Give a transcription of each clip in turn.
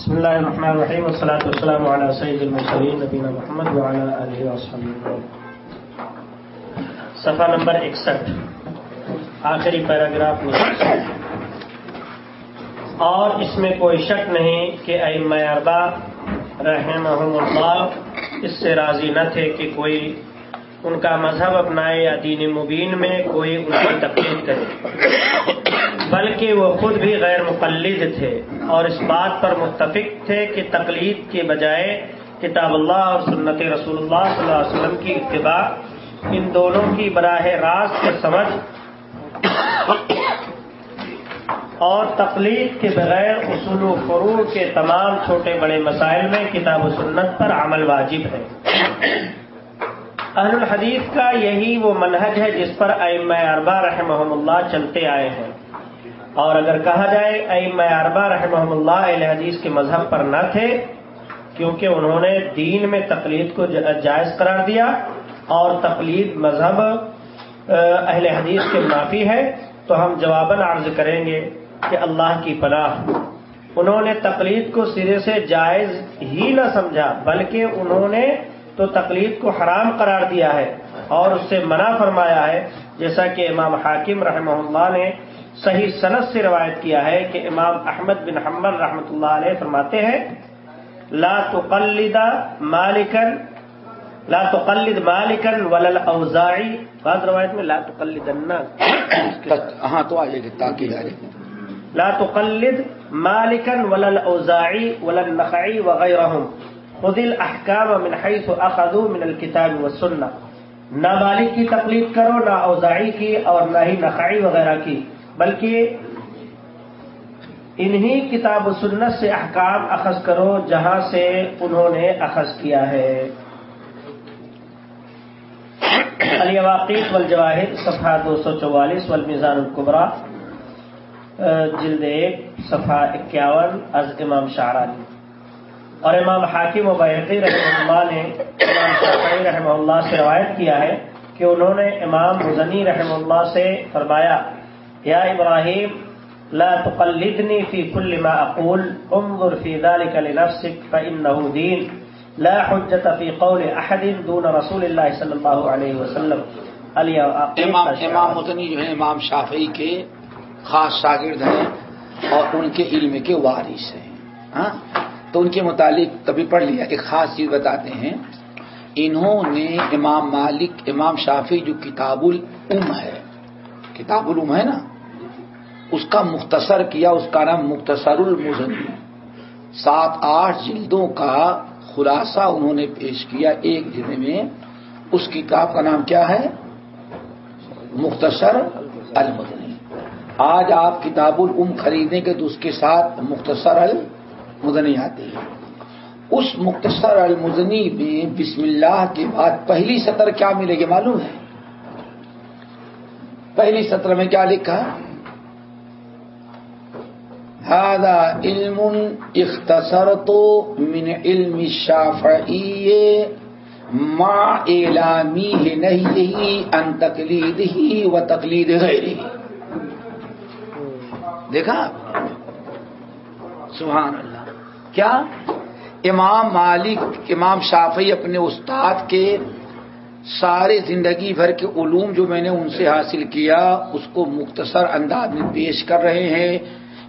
بسم اللہ الرحمن الرحیم والصلاة والسلام على سید المرسلین نبینا محمد وعلى آلہ وصحبہ صفحہ نمبر اکسٹھ، آخری پیراگراف میں۔ اور اس میں کوئی شک نہیں کہ ائمہ اربا رحمہم اللہ، اس سے راضی نہ تھے کہ کوئی ان کا مذہب اپنائے یا دین مبین میں کوئی ان کی تقلید کرے۔ بلکہ وہ خود بھی غیر مقلد تھے اور اس بات پر متفق تھے کہ تقلید کے بجائے کتاب اللہ اور سنت رسول اللہ صلی اللہ علیہ وسلم کی اتباع ان دونوں کی براہ راست سمجھ اور تقلید کے بغیر اصول و فروع کے تمام چھوٹے بڑے مسائل میں کتاب و سنت پر عمل واجب ہے۔ اہل الحدیث کا یہی وہ منہج ہے جس پر ائمہ اربا رحمہ اللہ چلتے آئے ہیں۔ اور اگر کہا جائے ائمہ اربا رحمہ اللہ علیہ حدیث کے مذہب پر نہ تھے، کیونکہ انہوں نے دین میں تقلید کو جائز قرار دیا اور تقلید مذہب اہل حدیث کے منافی ہے، تو ہم جواباً عرض کریں گے کہ اللہ کی پناہ۔ انہوں نے تقلید کو سرے سے جائز ہی نہ سمجھا، بلکہ انہوں نے تو تقلید کو حرام قرار دیا ہے اور اس سے منع فرمایا ہے، جیسا کہ امام حاکم رحمہ اللہ نے صحیح صنعت سے روایت کیا ہے کہ امام احمد بن حمل رحمۃ اللہ علیہ فرماتے ہیں لا تقلد مالکن لا تقلد مالکن ولل اوزاعی بعض روایت میں لا تقلد ہاں تو گی تاکہ لا تقلد مالکن ولل اوزاعی ولل نخعی وغیرہم۔ خذ الاحکام من حیث اخذوا من الكتاب والسنہ نہ مالک کی تقلید کرو نہ اوزاعی کی اور نہ ہی نخعی وغیرہ کی۔ بلکہ انہی کتاب و سنت سے احکام اخذ کرو جہاں سے انہوں نے اخذ کیا ہے۔ علی واقعیت والجواہد صفحہ دو سو چوالیس، والمیزان القبرا جلد ایک، صفحہ اکیاون از امام شاہرانی۔ اور امام حاکم و بیقی رحمہ اللہ نے، امام شافعی رحمہ اللہ سے روایت کیا ہے کہ انہوں نے امام مزنی رحمہ اللہ سے فرمایا یا ابراہیم لا تقلدنی فی کل ما اقول انظر فی ذلك لنفسك فانه دین. لا حجت فی قول احد دون رسول اللہ صلی اللہ علیہ وسلم. امام امام مدنی جو ہیں امام شافعی کے خاص شاگرد ہیں اور ان کے علم کے وارث ہیں ہاں؟ تو ان کے متعلق کبھی پڑھ لیا ایک خاص چیز بتاتے ہیں انہوں نے امام مالک امام شافی جو کتاب العم ہے کتاب العم ہے نا، اس کا مختصر کیا، اس کا نام مختصر المزنی سات آٹھ جلدوں کا خلاصہ انہوں نے پیش کیا ایک جلد میں۔ اس کتاب کا نام کیا ہے؟ مختصر المزنی آج آپ کتاب العم خریدیں گے تو اس کے ساتھ مختصر المزنی آتی ہے اس مختصر المزنی میں بسم اللہ کے بعد پہلی سطر کیا ملے گی معلوم ہے؟ پہلی سطر میں کیا لکھا؟ هذا علم اختصرت من علم الشافعی مع اعلامی نہیں ان تقلید ہی و تقلید غیر دیکھا؟ سبحان اللہ کیا؟ امام مالک، امام شافعی اپنے استاد کے سارے زندگی بھر کے علوم جو میں نے ان سے حاصل کیا، اس کو مختصر انداز میں پیش کر رہے ہیں۔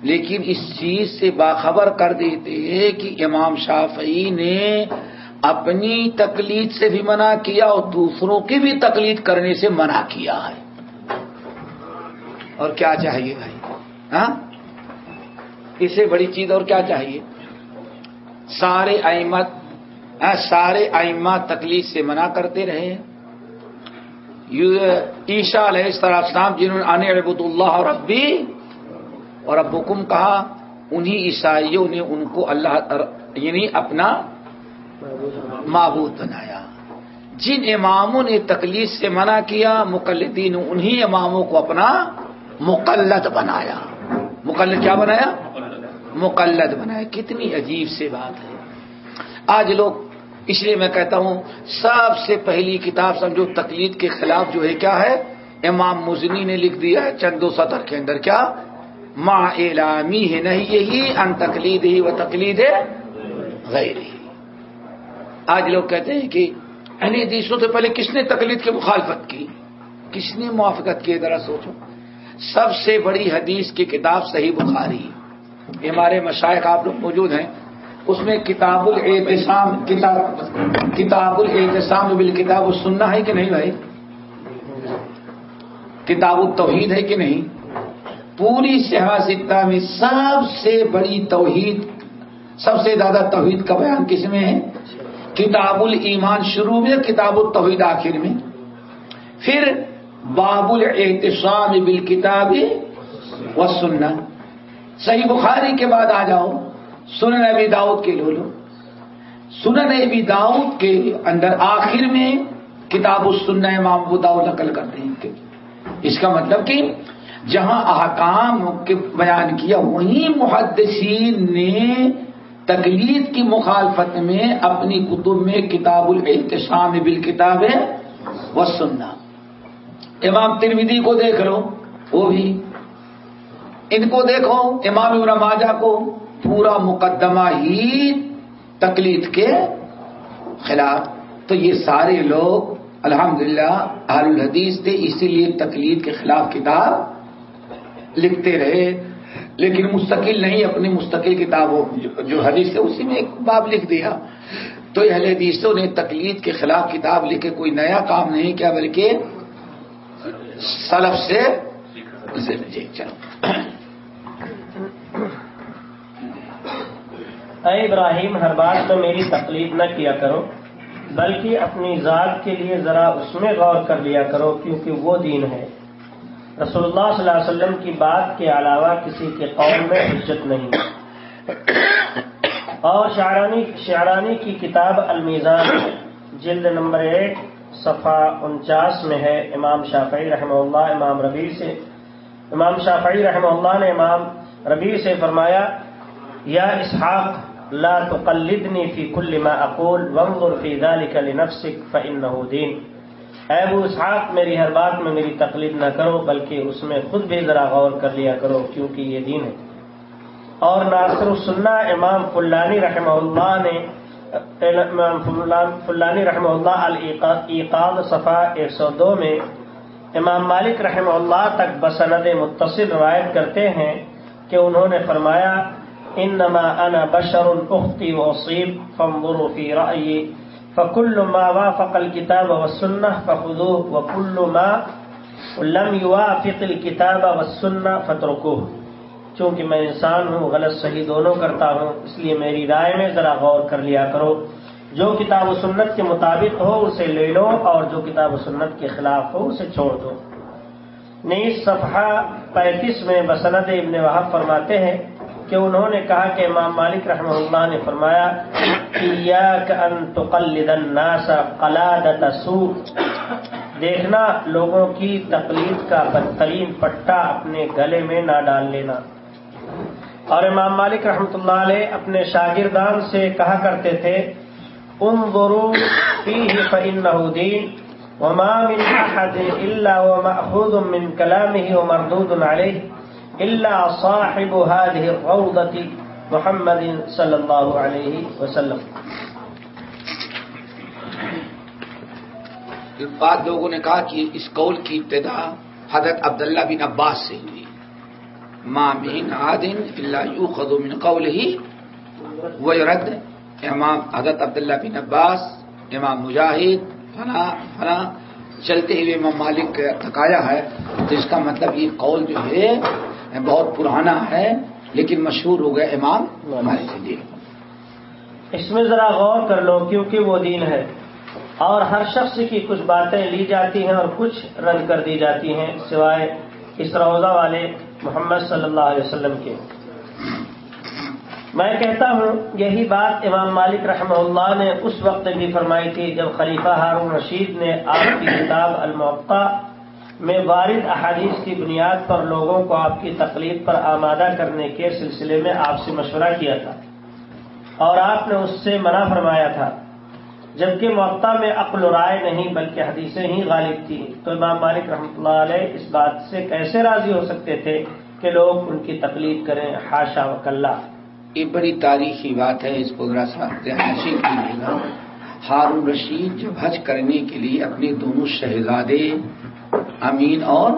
لیکن اس چیز سے باخبر کر دیتے ہیں کہ امام شافعی نے اپنی تقلید سے بھی منع کیا اور دوسروں کی بھی تقلید کرنے سے منع کیا ہے۔ اور کیا چاہیے بھائی؟ ہاں؟ اس سے بڑی چیز اور کیا چاہیے؟ سارے احمد سارے ائمہ تکلیف سے منع کرتے رہے عیشا علیہ السلام جنہوں نے آنے ربۃ اللہ اور ابی اور اب حکم کہا، انہی عیسائیوں نے ان کو اللہ یعنی اپنا معبود بنایا۔ جن اماموں نے تکلیف سے منع کیا، مقلدین انہی اماموں کو اپنا مقلد بنایا۔ مقلد کیا بنایا؟ مقلد بنایا۔ کتنی عجیب سے بات ہے۔ آج لوگ اس لیے میں کہتا ہوں، سب سے پہلی کتاب سمجھو، تقلید کے خلاف جو ہے، کیا ہے؟ امام مزنی نے لکھ دیا ہے چند و سطر کے اندر، کیا؟ ماں اعلامی ہے، نہیں، یہی ان تقلید ہی و تقلید ہے غیر ہی آج لوگ کہتے ہیں کہ اہل حدیثوں سے پہلے کس نے تقلید کی مخالفت کی؟ کس نے موافقت کی؟ ذرا سوچو۔ سب سے بڑی حدیث کی کتاب صحیح بخاری یہ ہمارے مشائق آپ لوگ موجود ہیں۔ اس میں کتاب الاعتصام، کتاب کتاب الاعتصام بال کتاب سننا ہے کہ نہیں بھائی؟ کتاب التوحید ہے کہ نہیں؟ پوری سیاستہ میں سب سے بڑی توحید، سب سے زیادہ توحید کا بیان کس میں ہے؟ کتاب الایمان شروع میں کتاب التوحید آخر میں؟ پھر باب الاعتصام بالکتاب و سننا صحیح بخاری کے بعد آ جاؤ۔ سنن ابی داؤد کے لو لو سنن ابی داؤد کے اندر آخر میں کتاب السنہ امام ابو داؤد نقل کرتے ہیں اس کا مطلب کہ جہاں احکام کے بیان کیا، وہیں محدثین نے تقلید کی مخالفت میں اپنی کتب میں کتاب الاحتشام بال کتاب ہے وہ سننا امام ترمیدی کو دیکھ لو، وہ بھی۔ ان کو دیکھو، امام ماجہ کو۔ پورا مقدمہ ہی تقلید کے خلاف۔ تو یہ سارے لوگ الحمدللہ للہ الحدیث تھے، اسی لیے تقلید کے خلاف کتاب لکھتے رہے۔ لیکن مستقل نہیں، اپنی مستقل کتابوں جو حدیث ہے، اسی میں ایک باب لکھ دیا۔ تو اہل حدیثوں نے تقلید کے خلاف کتاب لکھے، کوئی نیا کام نہیں کیا، بلکہ سلف سے۔ جی، چلو۔ اے ابراہیم، ہر بات تو میری تقلید نہ کیا کرو، بلکہ اپنی ذات کے لیے ذرا اس میں غور کر لیا کرو، کیونکہ وہ دین ہے۔ رسول اللہ صلی اللہ علیہ وسلم کی بات کے علاوہ کسی کے قول میں عزت نہیں۔ اور شعرانی شعرانی کی کتاب المیزان، جلد نمبر ایک، صفحہ انچاس میں ہے۔ امام شافعی رحمہ اللہ، امام ربیع سے، امام شافعی رحمہ اللہ نے امام ربیع سے فرمایا، یا اسحاق لا تقلدنی فی کل ما اقول وانظر فی ذلك لنفسك فانه دین۔ اے ابو اسحاق، میری ہر بات میں میری تقلید نہ کرو، بلکہ اس میں خود بھی ذرا غور کر لیا کرو کیونکہ یہ دین ہے۔ اور ناصر السنہ امام فلانی رحمہ اللہ نے فلانی رحمہ اللہ العقاد صفا ایک سو دو میں امام مالک رحمہ اللہ تک بسند متصل روایت کرتے ہیں کہ انہوں نے فرمایا انما انا بشر اختی وصیب فانظروا فی رأیی فکل ما وافق الكتاب والسنة فخذوه، وكل ما لم يوافق الكتاب والسنة فتركوه چونکہ میں انسان ہوں، غلط صحیح دونوں کرتا ہوں، اس لیے میری رائے میں ذرا غور کر لیا کرو۔ جو کتاب و سنت کے مطابق ہو، اسے لے لو، اور جو کتاب و سنت کے خلاف ہو، اسے چھوڑ دو۔ نیس صفحہ پینتیس میں بسنت ابن وحب فرماتے ہیں کہ انہوں نے کہا کہ امام مالک رحمہ اللہ نے فرمایا دیکھنا لوگوں کی تقلید کا بدترین پٹا اپنے گلے میں نہ ڈال لینا۔ اور امام مالک رحمۃ اللہ علیہ اپنے شاگردان سے کہا کرتے تھے ام غرو دین، وما من احد الا ومأخوذ من كلامه ومردود عليه اللہ صاحب هذه محمد صلی اللہ علیہ وسلم. بعد لوگوں نے کہا کہ اس قول کی ابتدا حضرت عبداللہ بن عباس سے ہوئی۔ مامین عادن اللہ یو من قول ہی وہ رد امام حضرت عبداللہ بن عباس، امام مجاہد فنا فنا چلتے ہوئے امام مالک تھکایا ہے۔ تو اس کا مطلب یہ قول جو ہے بہت پرانا ہے، لیکن مشہور ہو گیا امام ہمارے لیے اس میں ذرا غور کر لو، کیونکہ وہ دین ہے۔ اور ہر شخص کی کچھ باتیں لی جاتی ہیں اور کچھ رد کر دی جاتی ہیں، سوائے اس روزہ والے محمد صلی اللہ علیہ وسلم کے۔ میں کہتا ہوں، یہی بات امام مالک رحمہ اللہ نے اس وقت بھی فرمائی تھی، جب خلیفہ ہارون رشید نے آپ کی کتاب الموقع میں وارد احادیث کی بنیاد پر لوگوں کو آپ کی تقلید پر آمادہ کرنے کے سلسلے میں آپ سے مشورہ کیا تھا اور آپ نے اس سے منع فرمایا تھا، جبکہ موقع میں عقل و رائے نہیں بلکہ حدیثیں ہی غالب تھیں۔ تو امام مالک رحمۃ اللہ علیہ اس بات سے کیسے راضی ہو سکتے تھے کہ لوگ ان کی تقلید کریں؟ ہاشا و کلّہ یہ بڑی تاریخی بات ہے، اس کو ذرا سا کیجیے گا ہارون رشید جب حج کرنے کے لیے اپنے دونوں شہزادے امین اور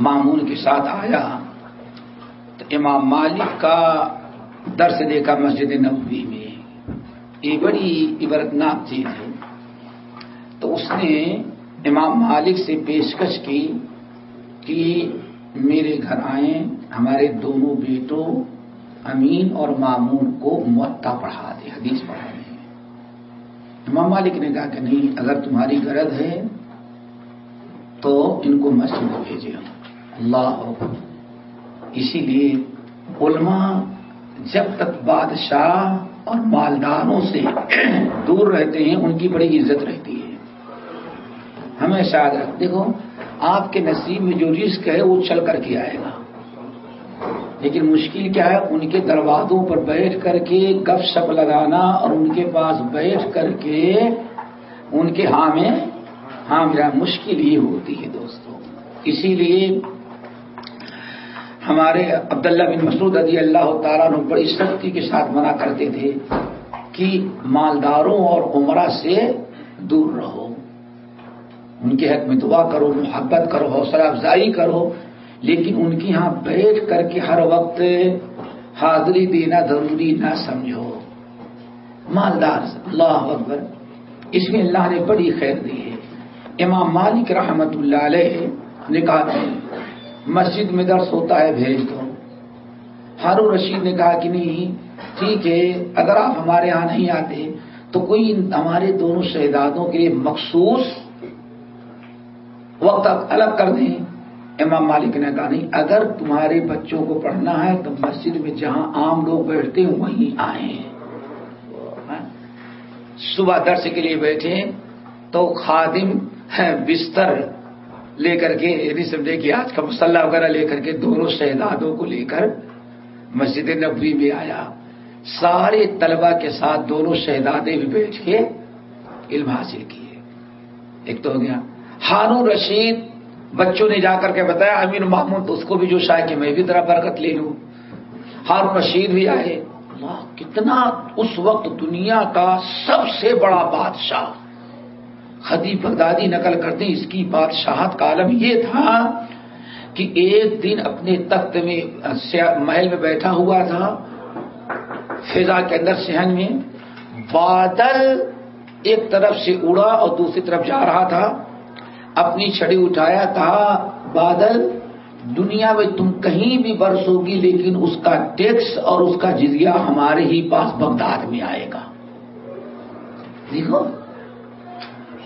معمول کے ساتھ آیا۔ تو امام مالک کا درس دیکھا مسجد نبوی میں یہ بڑی عبرتناک چیز ہے۔ تو اس نے امام مالک سے پیشکش کی کہ میرے گھر آئیں، ہمارے دونوں بیٹوں امین اور مامون کو معطا پڑھا دے حدیث پڑھا دے امام مالک نے کہا کہ نہیں، اگر تمہاری غرض ہے تو ان کو مسجد میں بھیجے اللہ اسی لیے علماء جب تک بادشاہ اور مالداروں سے دور رہتے ہیں، ان کی بڑی عزت رہتی ہے۔ ہمیں ہمیشہ دیکھو، آپ کے نصیب میں جو رزق ہے، وہ چل کر کے آئے گا۔ لیکن مشکل کیا ہے، ان کے دروازوں پر بیٹھ کر کے گپ شپ لگانا اور ان کے پاس بیٹھ کر کے ان کے ہاں میں ہاں میرا مشکل یہ ہوتی ہے دوستوں اسی لیے ہمارے عبداللہ بن مسعود رضی اللہ تعالیٰ نے بڑی سختی کے ساتھ منع کرتے تھے کہ مالداروں اور عمرہ سے دور رہو۔ ان کے حق میں دعا کرو، محبت کرو، حوصلہ افزائی کرو، لیکن ان کی یہاں بیٹھ کر کے ہر وقت حاضری دینا ضروری نہ سمجھو۔ مالدار، اللہ اکبر، اس میں اللہ نے بڑی خیر دی ہے۔ امام مالک رحمت اللہ علیہ نے کہا مسجد میں درس ہوتا ہے، بھیج دو۔ ہارون رشید نے کہا کہ نہیں، ٹھیک ہے، اگر آپ ہمارے ہاں نہیں آتے تو کوئی ہمارے دونوں شہزادوں کے لیے مخصوص وقت الگ کر دیں۔ امام مالک نے کہا نہیں، اگر تمہارے بچوں کو پڑھنا ہے تو مسجد میں جہاں عام لوگ بیٹھتے ہیں، وہیں آئے ہاں، صبح درس کے لیے بیٹھے تو خادم بستر لے کر کے یعنی سمجھے کہ آج کا مسلح وغیرہ لے کر کے دونوں شہزادوں کو لے کر مسجد نبوی میں آیا۔ سارے طلبہ کے ساتھ دونوں شہزادے بھی بیٹھ کے علم حاصل کیے۔ ایک تو ہو گیا۔ ہارون رشید، بچوں نے جا کر کے بتایا امین محمود، اس کو بھی جو شاید کہ میں بھی ذرا برکت لے لوں۔ ہارون رشید بھی آئے۔ اللہ، کتنا اس وقت دنیا کا سب سے بڑا بادشاہ۔ خدی بغدادی نقل کرتے اس کی بادشاہت کا عالم یہ تھا کہ ایک دن اپنے تخت میں محل میں بیٹھا ہوا تھا، فضا کے اندر سہن میں، بادل ایک طرف سے اڑا اور دوسری طرف جا رہا تھا، اپنی چھڑی اٹھایا، کہا، بادل، دنیا میں تم کہیں بھی برس ہوگی، لیکن اس کا ٹیکس اور اس کا جزیہ ہمارے ہی پاس بغداد میں آئے گا۔ دیکھو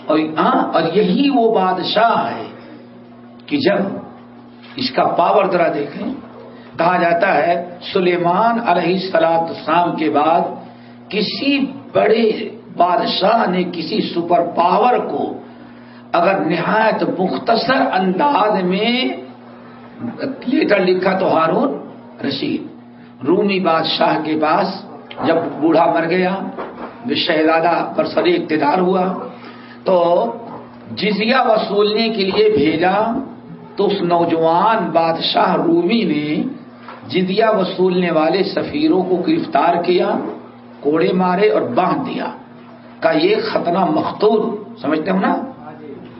اور ہاں اور یہی وہ بادشاہ ہے کہ جب اس کا پاور ذرا دیکھیں، کہا جاتا ہے سلیمان علیہ سلاد شام کے بعد کسی بڑے بادشاہ نے کسی سپر پاور کو اگر نہایت مختصر انداز میں لیٹر لکھا تو ہارون رشید، رومی بادشاہ کے پاس جب بوڑھا مر گیا شہزادہ پر سر اقتدار ہوا۔ تو جزیہ وصولنے کے لیے بھیجا تو اس نوجوان بادشاہ رومی نے جزیہ وصولنے والے سفیروں کو گرفتار کیا، کوڑے مارے اور باندھ دیا کا یہ خطرہ مختور سمجھتے ہو نا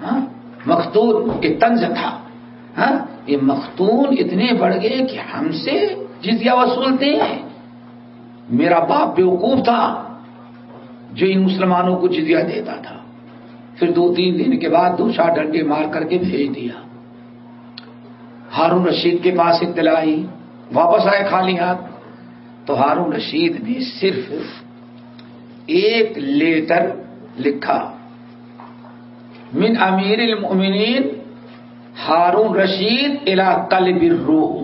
ہاں؟ مختون یہ طنز تھا ہاں؟ یہ مختون اتنے بڑھ گئے کہ ہم سے جزیہ وصولتے ہیں میرا باپ بیوقوف تھا جو ان مسلمانوں کو جزیہ دیتا تھا پھر دو تین دن کے بعد دو چار ڈنڈے مار کر کے بھیج دیا۔ ہارون رشید کے پاس اطلاع آئی، واپس آئے خالی ہاتھ۔ تو ہارون رشید نے صرف ایک لیٹر لکھا، من امیر المؤمنین، ہارون رشید الا قلب الروح.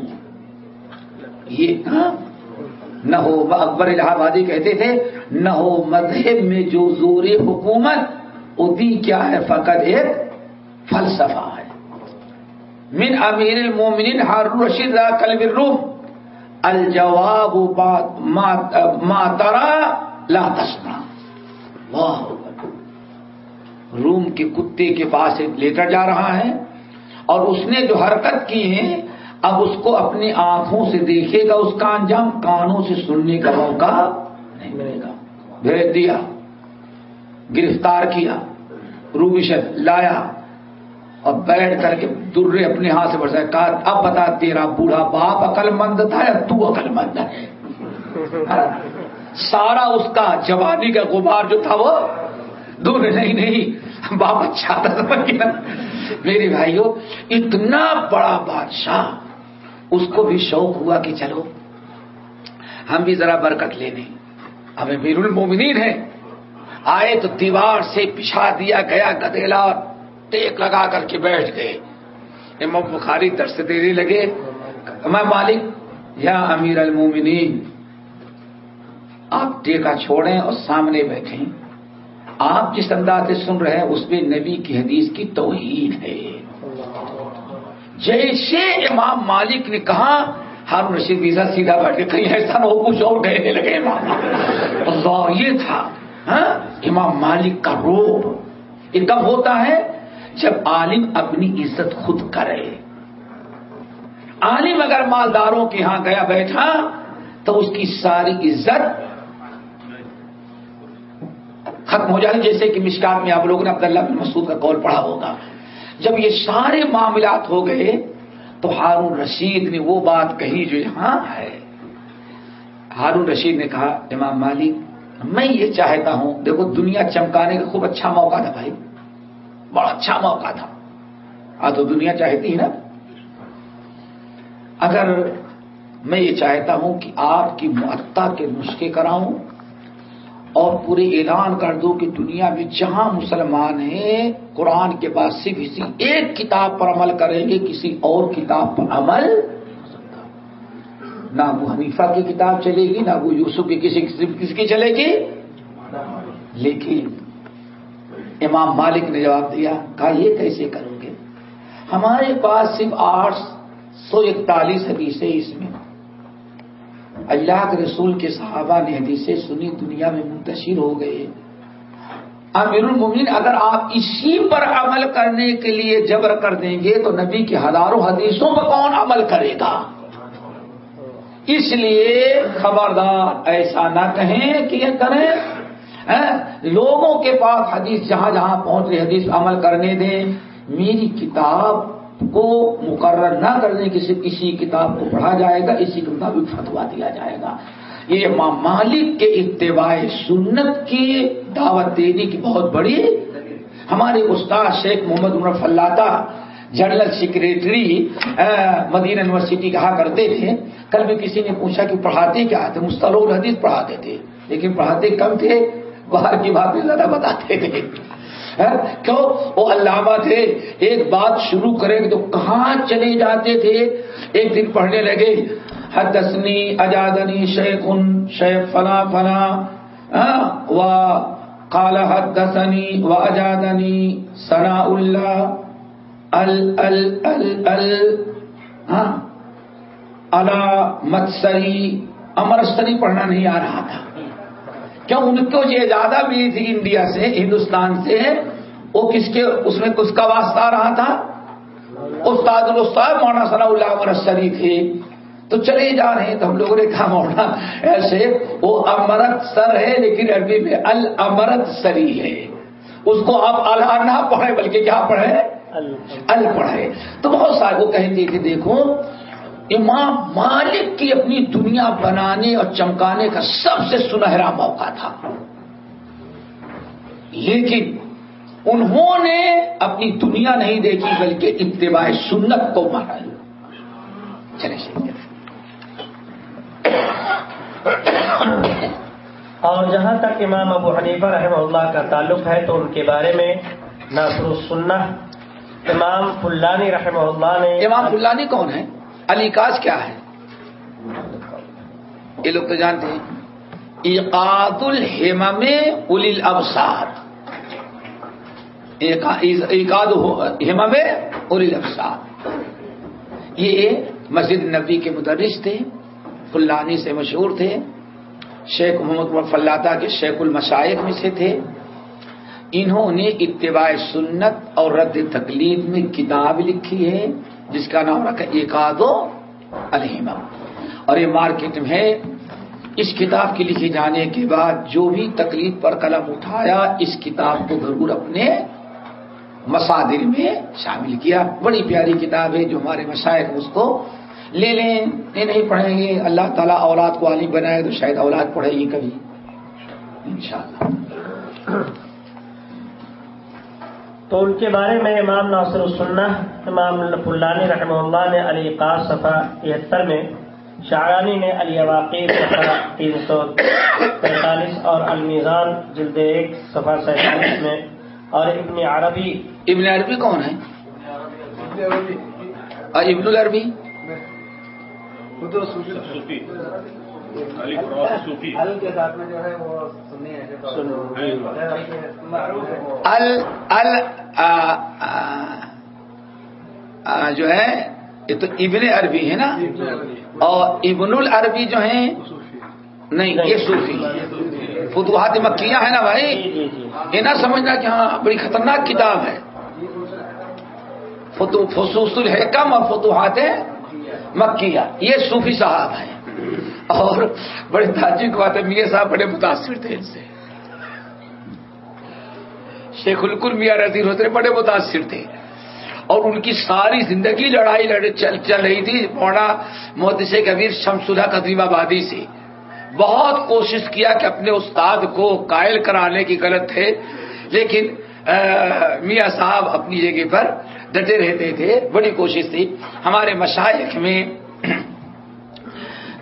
یہ ہاں؟ نہ ہو اکبر الہ آبادی کہتے تھے، نہ ہو مذہب میں جو زور حکومت ادی کیا ہے؟ فقط ایک فلسفہ ہے۔ من امیر المومنین ہارون رشید قلب الروح الجواب ما ترا لا تسمع۔ واہ روم کے کتے کے پاس ایک لیٹر جا رہا ہے اور اس نے جو حرکت کی ہے، اب اس کو اپنی آنکھوں سے دیکھے گا، اس کا انجام کانوں سے سننے کا موقع نہیں ملے گا۔ بھیج دیا۔ گرفتار کیا روبشت لایا اور بیٹھ کر کے درے اپنے ہاتھ سے برسائے کہا، اب بتا تیرا بوڑھا باپ عقل مند تھا یا تو عقل مند ہے ہاں، سارا اس کا جوانی کا غبار جو تھا وہ دور نہیں نہیں، باپ اچھا تھا میرے بھائیوں اتنا بڑا بادشاہ، اس کو بھی شوق ہوا کہ چلو، ہم بھی ذرا برکت لینے۔ ہمیں میر المومنین ہے آئے تو دیوار سے پچھا دیا گیا گدیلا ٹیک لگا کر کے بیٹھ گئے۔ امام بخاری درس دینے لگے۔ میں مالک، یا امیر المومنین، آپ ٹیکا چھوڑیں اور سامنے بیٹھیں۔ آپ جس انداز سے سن رہے ہیں، اس میں نبی کی حدیث کی توہین ہے۔ جیسے امام مالک نے کہا، ہارون رشید ویزا سیدھا بیٹھ کے کہیں ایسا نہ ہو، کچھ اور کہنے لگے۔ امام اللہ، یہ تھا۔ ہاں؟ امام مالک کا روپ یہ کب ہوتا ہے؟ جب عالم اپنی عزت خود کرے۔ عالم اگر مالداروں کے ہاں گیا بیٹھا، تو اس کی ساری عزت ختم ہو جاتی، جیسے کہ مشکات میں آپ لوگوں نے عبداللہ بن مسعود کا قول پڑھا ہوگا۔ جب یہ سارے معاملات ہو گئے، تو ہارون رشید نے وہ بات کہی جو یہاں ہے۔ ہارون رشید نے کہا، امام مالک میں یہ چاہتا ہوں، دیکھو دنیا چمکانے کا خوب اچھا موقع تھا بھائی۔ بڑا اچھا موقع تھا۔ ہاں تو دنیا چاہتی ہے نا؟ اگر میں یہ چاہتا ہوں کہ آپ کی معطا کے نسخے کراؤں اور پورے اعلان کر دو کہ دنیا میں جہاں مسلمان ہیں، قرآن کے بعد صرف اسی ایک کتاب پر عمل کریں گے، کسی اور کتاب پر عمل نہ ابو حنیفہ کی کتاب چلے گی، نہ ابو یوسف کی کسی کس کی چلے گی؟ لیکن امام مالک نے جواب دیا، کہا یہ کیسے کرو گے؟ ہمارے پاس صرف آٹھ سو اکتالیس حدیثیں اس میں۔ اللہ کے رسول کے صحابہ نے حدیثیں سنی، دنیا میں منتشر ہو گئے۔ امیر المومن اگر آپ اسی پر عمل کرنے کے لیے جبر کر دیں گے تو نبی کی ہزاروں حدیثوں پر کون عمل کرے گا؟ اس لیے خبردار ایسا نہ کہیں کہ یہ کریں۔ لوگوں کے پاس حدیث جہاں جہاں پہنچ رہی، حدیث عمل کرنے دیں۔ میری کتاب کو مقرر نہ کرنے کی صرف اسی کتاب کو پڑھا جائے گا، اسی کے مطابق فتوا دیا جائے گا۔ یہ امام مالک کے اتباع سنت کی دعوت دینے کی بہت بڑی۔ ہمارے استاد Sheikh Muhammad Umar Fallata general secretary Medina university کہا کرتے تھے، کل بھی کسی نے پوچھا کہ پڑھاتے کیا تھے؟ مستل الحدیث پڑھاتے تھے، لیکن پڑھاتے کم تھے، باہر کی باتیں زیادہ بتاتے تھے۔ کیوں؟ وہ علامہ تھے، ایک بات شروع کریں گے تو کہاں چلے جاتے تھے؟ ایک دن پڑھنے لگے، حدثنی اجادنی شیخ ان شیخ فنا فنا و قال حدثنی و اجادنی سنا اللہ۔ ال ال ال ال. الا متسری امرستری پڑھنا نہیں آ رہا تھا. کیوں ان کو یہ زیادہ ملی تھی انڈیا سے، ہندوستان سے؟ وہ کس کے، اس میں کس کا واسطہ آ رہا تھا؟ استاد الاستاد مولانا صلی اللہ امرتسری تھے. تو چلے جا رہے ہیں تو ہم لوگوں نے کہا، مولانا ایسے، وہ امرت سر ہے لیکن عربی میں المرت سری ہے. اس کو آپ اللہ نہ پڑھے بلکہ کیا پڑھے ال پڑھے تو بہت سارے وہ کہتے تھے دیکھو، امام مالک کی اپنی دنیا بنانے اور چمکانے کا سب سے سنہرا موقع تھا۔ لیکن انہوں نے اپنی دنیا نہیں دیکھی، بلکہ اتباع سنت کو مارا۔ چلے اور جہاں تک امام ابو حنیفہ رحمہ اللہ کا تعلق ہے، تو ان کے بارے میں ناصر السنہ امام فلانی رحمہ اللہ نے امام فلانی کون ہے؟ علی کاج کیا ہے؟ یہ لوگ تو جانتے ہیں۔ ایقاد الحم الی الابصار۔ ایقاد ہمم الی الابصار۔ یہ مسجد نبی کے مدرس تھے، فلانی سے مشہور تھے۔ شیخ محمد فلاطہ کے شیخ المشائق میں سے تھے۔ انہوں نے اتباع سنت اور رد تقلید میں کتاب لکھی ہے، جس کا نام رکھا ایک آدو اور یہ مارکیٹ میں اس کتاب کے لکھے جانے کے بعد جو بھی تکلیف پر قلم اٹھایا، اس کتاب کو ضرور اپنے مسادر میں شامل کیا۔ بڑی پیاری کتاب ہے جو ہمارے مشاعر اس کو لے لیں۔ یہ نہیں پڑھیں گے۔ اللہ تعالیٰ اولاد کو عالم بنائے تو شاید اولاد پڑھے گی کبھی۔ انشاءاللہ۔ تو ان کے بارے میں امام ناصر السنہ امام الفلانی رحمہ اللہ نے علی قار صفحہ تہتر میں شاعرانی نے علی واقع صفحہ تین سو پینتالیس اور المیزان جلد ایک صفحہ سینتالیس میں اور ابن عربی۔ ابن عربی کون ہے؟ اور ابن العربی؟ جو ہے یہ تو ابن عربی ہے نا؟ اور ابن العربی جو ہیں نہیں یہ صوفی فتوحات مکیہ ہے نا بھائی؟ یہ نہ سمجھنا کہ ہاں بڑی خطرناک کتاب ہے۔ فصوص الحکم اور فتوحات مکیہ۔ یہ صوفی صاحب ہیں۔ اور بڑے تاجی کو بات ہے، میاں صاحب بڑے متاثر تھے ان سے۔ شیخ الکل میاں رضی ہوتے بڑے متاثر تھے۔ اور ان کی ساری زندگی لڑائی لڑ چل چل رہی تھی۔ موڑا محدث کبیر شمسدہ قدیم آبادی سے۔ بہت کوشش کیا کہ اپنے استاد کو قائل کرانے کی غلط تھے لیکن میاں صاحب اپنی جگہ پر ڈٹے رہتے تھے۔ بڑی کوشش تھی۔ ہمارے مشائق میں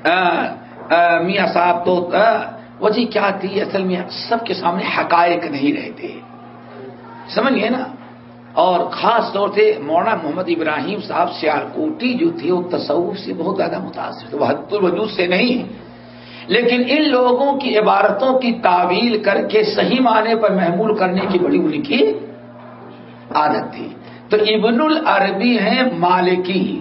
میاں صاحب تو وجہ کیا تھی؟ اصل میں سب کے سامنے حقائق نہیں رہتے۔ سمجھ گئے نا؟ اور خاص طور سے مولانا محمد ابراہیم صاحب سیال کوٹی جو تھے وہ تصوف سے بہت زیادہ متاثر تھے۔ وہ حد الوجود سے نہیں لیکن ان لوگوں کی عبارتوں کی تعویل کر کے صحیح معنی پر محمول کرنے کی بڑی ان کی عادت تھی۔ تو ابن العربی ہیں مالکی۔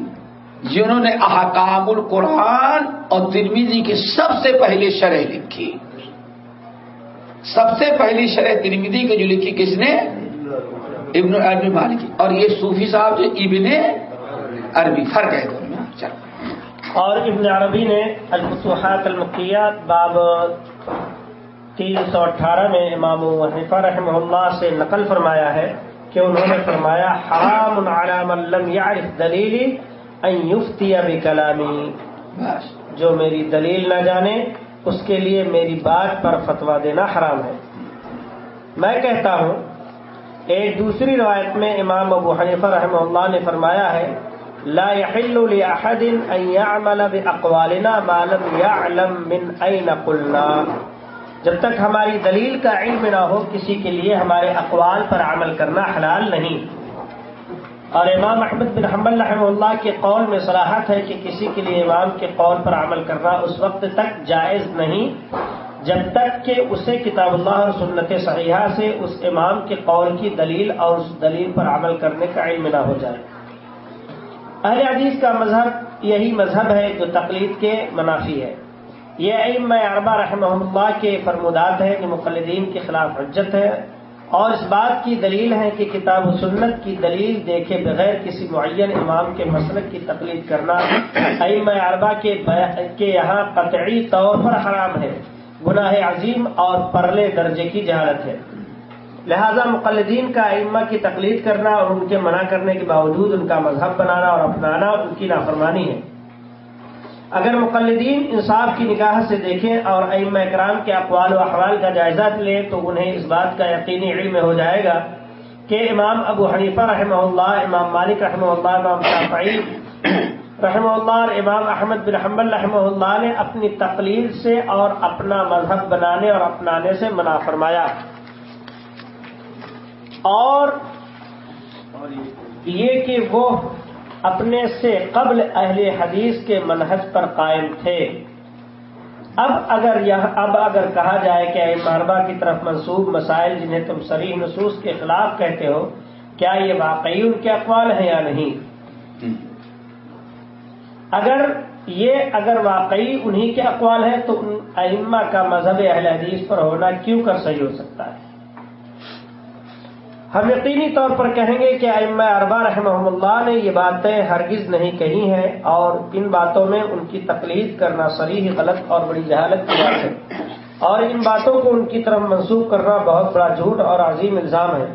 جنہوں نے احکام القرآن اور ترمیزی کی سب سے پہلی شرح لکھی۔ سب سے پہلی شرح ترمیزی کی جو لکھی کس نے؟ ابن عربی مالکی۔ اور یہ صوفی صاحب جو ابن عربی، فرق ہے۔ دونوں میں چل اور ابن عربی نے الفتوحات المکیات باب تین سو اٹھارہ میں امام حنیفہ رحمہ اللہ سے نقل فرمایا ہے کہ انہوں نے فرمایا، حرام علی من لم يعرف دلیلی یفتی بکلامی. جو میری دلیل نہ جانے اس کے لیے میری بات پر فتوا دینا حرام ہے۔ میں کہتا ہوں ایک دوسری روایت میں امام ابو حنیفہ رحمہ اللہ نے فرمایا ہے لا يحل لأحد ان يعمل باقوالنا ما لم يعلم من اين قلنا۔ جب تک ہماری دلیل کا علم نہ ہو کسی کے لیے ہمارے اقوال پر عمل کرنا حلال نہیں۔ اور امام احمد بن حنبل رحمہ اللہ کے قول میں صلاحت ہے کہ کسی کے لیے امام کے قول پر عمل کرنا اس وقت تک جائز نہیں، جب تک کہ اسے کتاب اللہ اور سنت صحیحہ سے اس امام کے قول کی دلیل اور اس دلیل پر عمل کرنے کا علم نہ ہو جائے۔ اہل حدیث کا مذہب یہی مذہب ہے جو تقلید کے منافی ہے۔ یہ علم اربا رحمہ اللہ کے فرمودات ہے کہ مقلدین کے خلاف حجت ہے۔ اور اس بات کی دلیل ہے کہ کتاب و سنت کی دلیل دیکھے بغیر کسی معین امام کے مسلک کی تقلید کرنا علم اربا کے یہاں قطعی طور پر حرام ہے، گناہ عظیم اور پرلے درجے کی جہالت ہے۔ لہذا مقلدین کا ائمہ کی تقلید کرنا اور ان کے منع کرنے کے باوجود ان کا مذہب بنانا اور اپنانا ان کی نافرمانی ہے۔ اگر مقلدین انصاف کی نگاہ سے دیکھیں اور ائمہ اکرام کے اقوال و احوال کا جائزہ لیں تو انہیں اس بات کا یقینی علم ہو جائے گا کہ امام ابو حنیفہ رحمہ اللہ، امام مالک رحمہ اللہ، امام شافعی رحمہ اللہ اور امام احمد بن حنبل رحمہ اللہ نے اپنی تقلید سے اور اپنا مذہب بنانے اور اپنانے سے منع فرمایا۔ اور یہ کہ وہ اپنے سے قبل اہل حدیث کے منحص پر قائم تھے۔ اب اگر یہ اب اگر کہا جائے کہ اے ماربا کی طرف منسوب مسائل جنہیں تم سریح نصوص کے خلاف کہتے ہو کیا یہ واقعی ان کے اقوال ہیں یا نہیں؟ اگر یہ اگر واقعی انہی کے اقوال ہیں تو ان ائمہ کا مذہب اہل حدیث پر ہونا کیوں کر صحیح ہو سکتا ہے؟ ہم یقینی طور پر کہیں گے کہ ام اربا رحمہ اللہ نے یہ باتیں ہرگز نہیں کہی ہیں اور ان باتوں میں ان کی تقلید کرنا سریح غلط اور بڑی جہالت کی بات ہے۔ اور ان باتوں کو ان کی طرف منسوخ کرنا بہت بڑا جھوٹ اور عظیم الزام ہے۔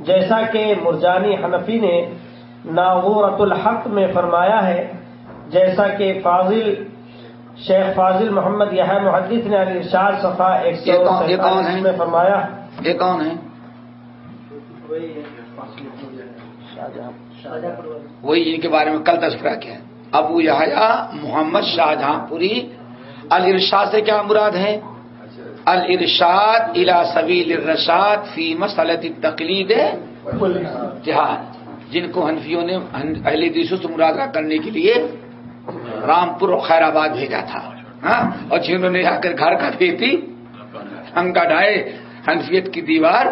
جیسا کہ مرجانی حنفی نے ناغورت الحق میں فرمایا ہے جیسا کہ فاضل شیخ فاضل محمد یہ محدث نے علی ارشاد صفا ایک سو میں فرمایا۔ یہ کون ہے وہی ان کے بارے میں کل تذکرہ کیا ہے۔ ابو یحییٰ محمد شاہ جہاں پوری۔ الرشاد سے کیا مراد ہے الرشاد الا سبیل الرشاد فی مسلط تقلید جہاد۔ جن کو حنفیوں نے اہل دیسوں سے مرادہ کرنے کے لیے رامپور اور خیر آباد بھیجا تھا۔ ہاں؟ اور جنہوں نے آ کر گھر کا تھی ہنگا ڈھائے حنفیت کی دیوار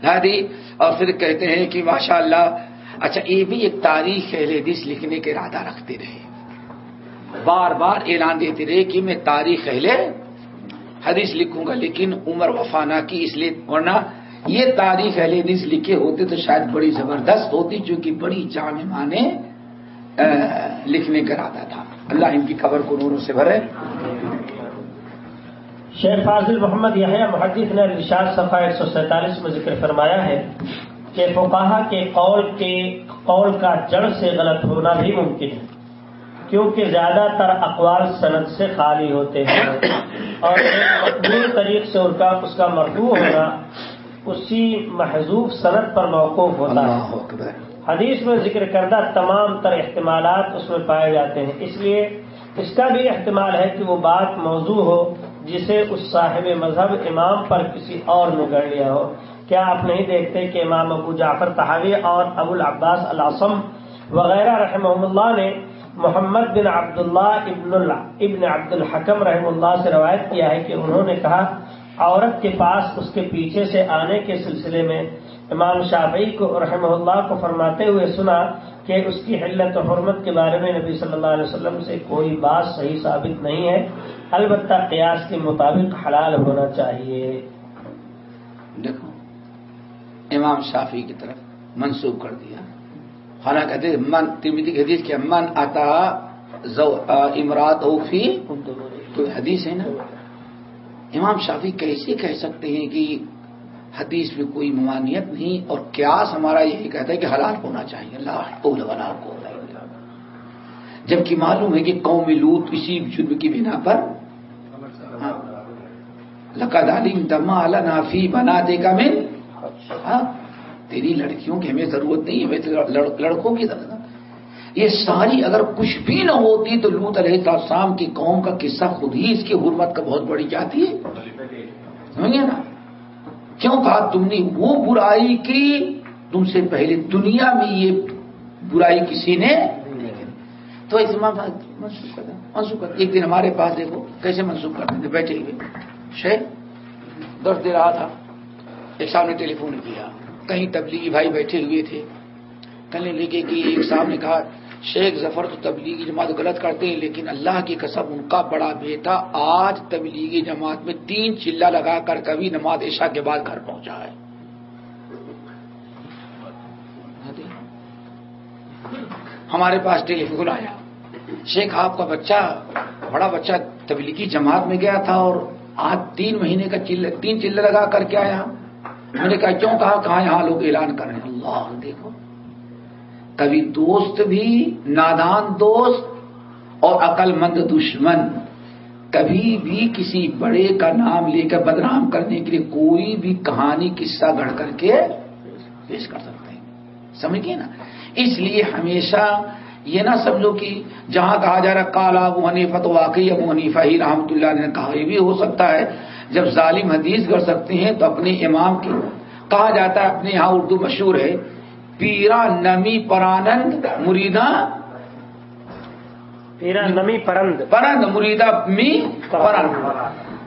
ڈھا دی۔ اور پھر کہتے ہیں کہ ماشاء اللہ اچھا یہ بھی ایک تاریخ اہل حدیث لکھنے کے ارادہ رکھتے رہے۔ بار بار اعلان دیتے رہے کہ میں تاریخ اہل حدیث لکھوں گا، لیکن عمر وفانہ کی، اس لیے ورنہ یہ تاریخ اہل حدیث لکھے ہوتے تو شاید بڑی زبردست ہوتی چونکہ بڑی جامع مانے لکھنے کا ارادہ تھا۔ اللہ ان کی خبر کو نوروں سے بھرے۔ شیخ فاضل محمد یہ محدث نے رشاد صفحہ ایک سو سینتالیس میں ذکر فرمایا ہے کہ فقاہ کے قول کے قول کا جڑ سے غلط ہونا بھی ممکن ہے کیونکہ زیادہ تر اقوال صنعت سے خالی ہوتے ہیں اور ایک مقبول طریق سے ان کا اس کا مرفوع ہونا اسی محضوب صنعت پر موقوف ہوتا ہے۔ حدیث میں ذکر کردہ تمام تر احتمالات اس میں پائے جاتے ہیں اس لیے اس کا بھی احتمال ہے کہ وہ بات موضوع ہو جسے اس صاحب مذہب امام پر کسی اور نے گڑ لیا ہو۔ کیا آپ نہیں دیکھتے کہ امام ابو جعفر تحاوی اور ابو العباس العصم وغیرہ رحمہ اللہ نے محمد بن عبداللہ ابن ابن عبد الحکم رحم اللہ سے روایت کیا ہے کہ انہوں نے کہا، عورت کے پاس اس کے پیچھے سے آنے کے سلسلے میں امام شافعی کو رحمہ اللہ کو فرماتے ہوئے سنا کہ اس کی حلت و حرمت کے بارے میں نبی صلی اللہ علیہ وسلم سے کوئی بات صحیح ثابت نہیں ہے۔ البتہ قیاس کے مطابق حلال ہونا چاہیے۔ دیکھو، امام شافی کی طرف منسوخ کر دیا۔ حالانکہ من ترمیدی حدیث کیا، من آتا امرات اوفی تو حدیث ہے نا؟ امام شافی کیسے کہہ سکتے ہیں کہ حدیث میں کوئی ممانعت نہیں اور قیاس ہمارا یہی کہتا ہے کہ حلال ہونا چاہیے۔ اللہ کو جبکہ معلوم ہے کہ قوم لوت اسی جرم کی بنا پر لقد علیم دما نافی بنا دے گا میں تیری لڑکیوں کی ہمیں ضرورت نہیں ہے لڑکوں کی ضرورت یہ ساری اگر کچھ بھی نہ ہوتی تو لوت علیہ السلام کی قوم کا قصہ خود ہی اس کی حرمت کا بہت بڑی جاتی ہے۔ سمجھے نا؟ کیوں کہا تم نے؟ وہ برائی کی تم سے پہلے دنیا میں یہ برائی کسی نے تو منسوخ کر منسوخ کر ایک دن ہمارے پاس دیکھو کیسے منسوخ کرتے تھے بیٹھے ہوئے۔ شیخ درد دے رہا تھا۔ ایک صاحب نے ٹیلی فون کیا۔ کہیں تبلیغی بھائی بیٹھے ہوئے تھے۔ کہنے لگے کہ ایک صاحب نے کہا، شیخ ظفر تو تبلیغی جماعت غلط کرتے ہیں، لیکن اللہ کی قسم، ان کا بڑا بیٹا آج تبلیغی جماعت میں تین چلا لگا کر کبھی نماز عشاء کے بعد گھر پہنچا ہے۔ ہمارے پاس ٹیلی فون آیا۔ شیخ، آپ کا بچہ، بڑا بچہ تبلیغی جماعت میں گیا تھا اور آج تین مہینے کا چل تین چلے لگا کر کے آیا میں نے کہا، کیوں کہا؟ کہاں یہاں لوگ اعلان کر رہے ہیں؟ اللہ، دیکھو۔ کبھی دوست بھی، نادان دوست اور عقل مند دشمن، کبھی بھی کسی بڑے کا نام لے کر بدنام کرنے کے لیے کوئی بھی کہانی، قصہ گڑھ کر کے پیش کر سکتے ہیں۔ سمجھ گئے نا؟ اس لیے ہمیشہ یہ نہ سمجھو کہ جہاں کہا جا رہا کالا ابو حنیفہ تو واقعی ابو حنیفہ ہی رحمت اللہ نے کہا یہ بھی ہو سکتا ہے۔ جب ظالم حدیث کر سکتے ہیں تو اپنے امام کی کہا جاتا ہے اپنے یہاں اردو مشہور ہے پیرا نمی پرانند مریدا پیرا نمی پرند۔ پرند مریدا می پرند۔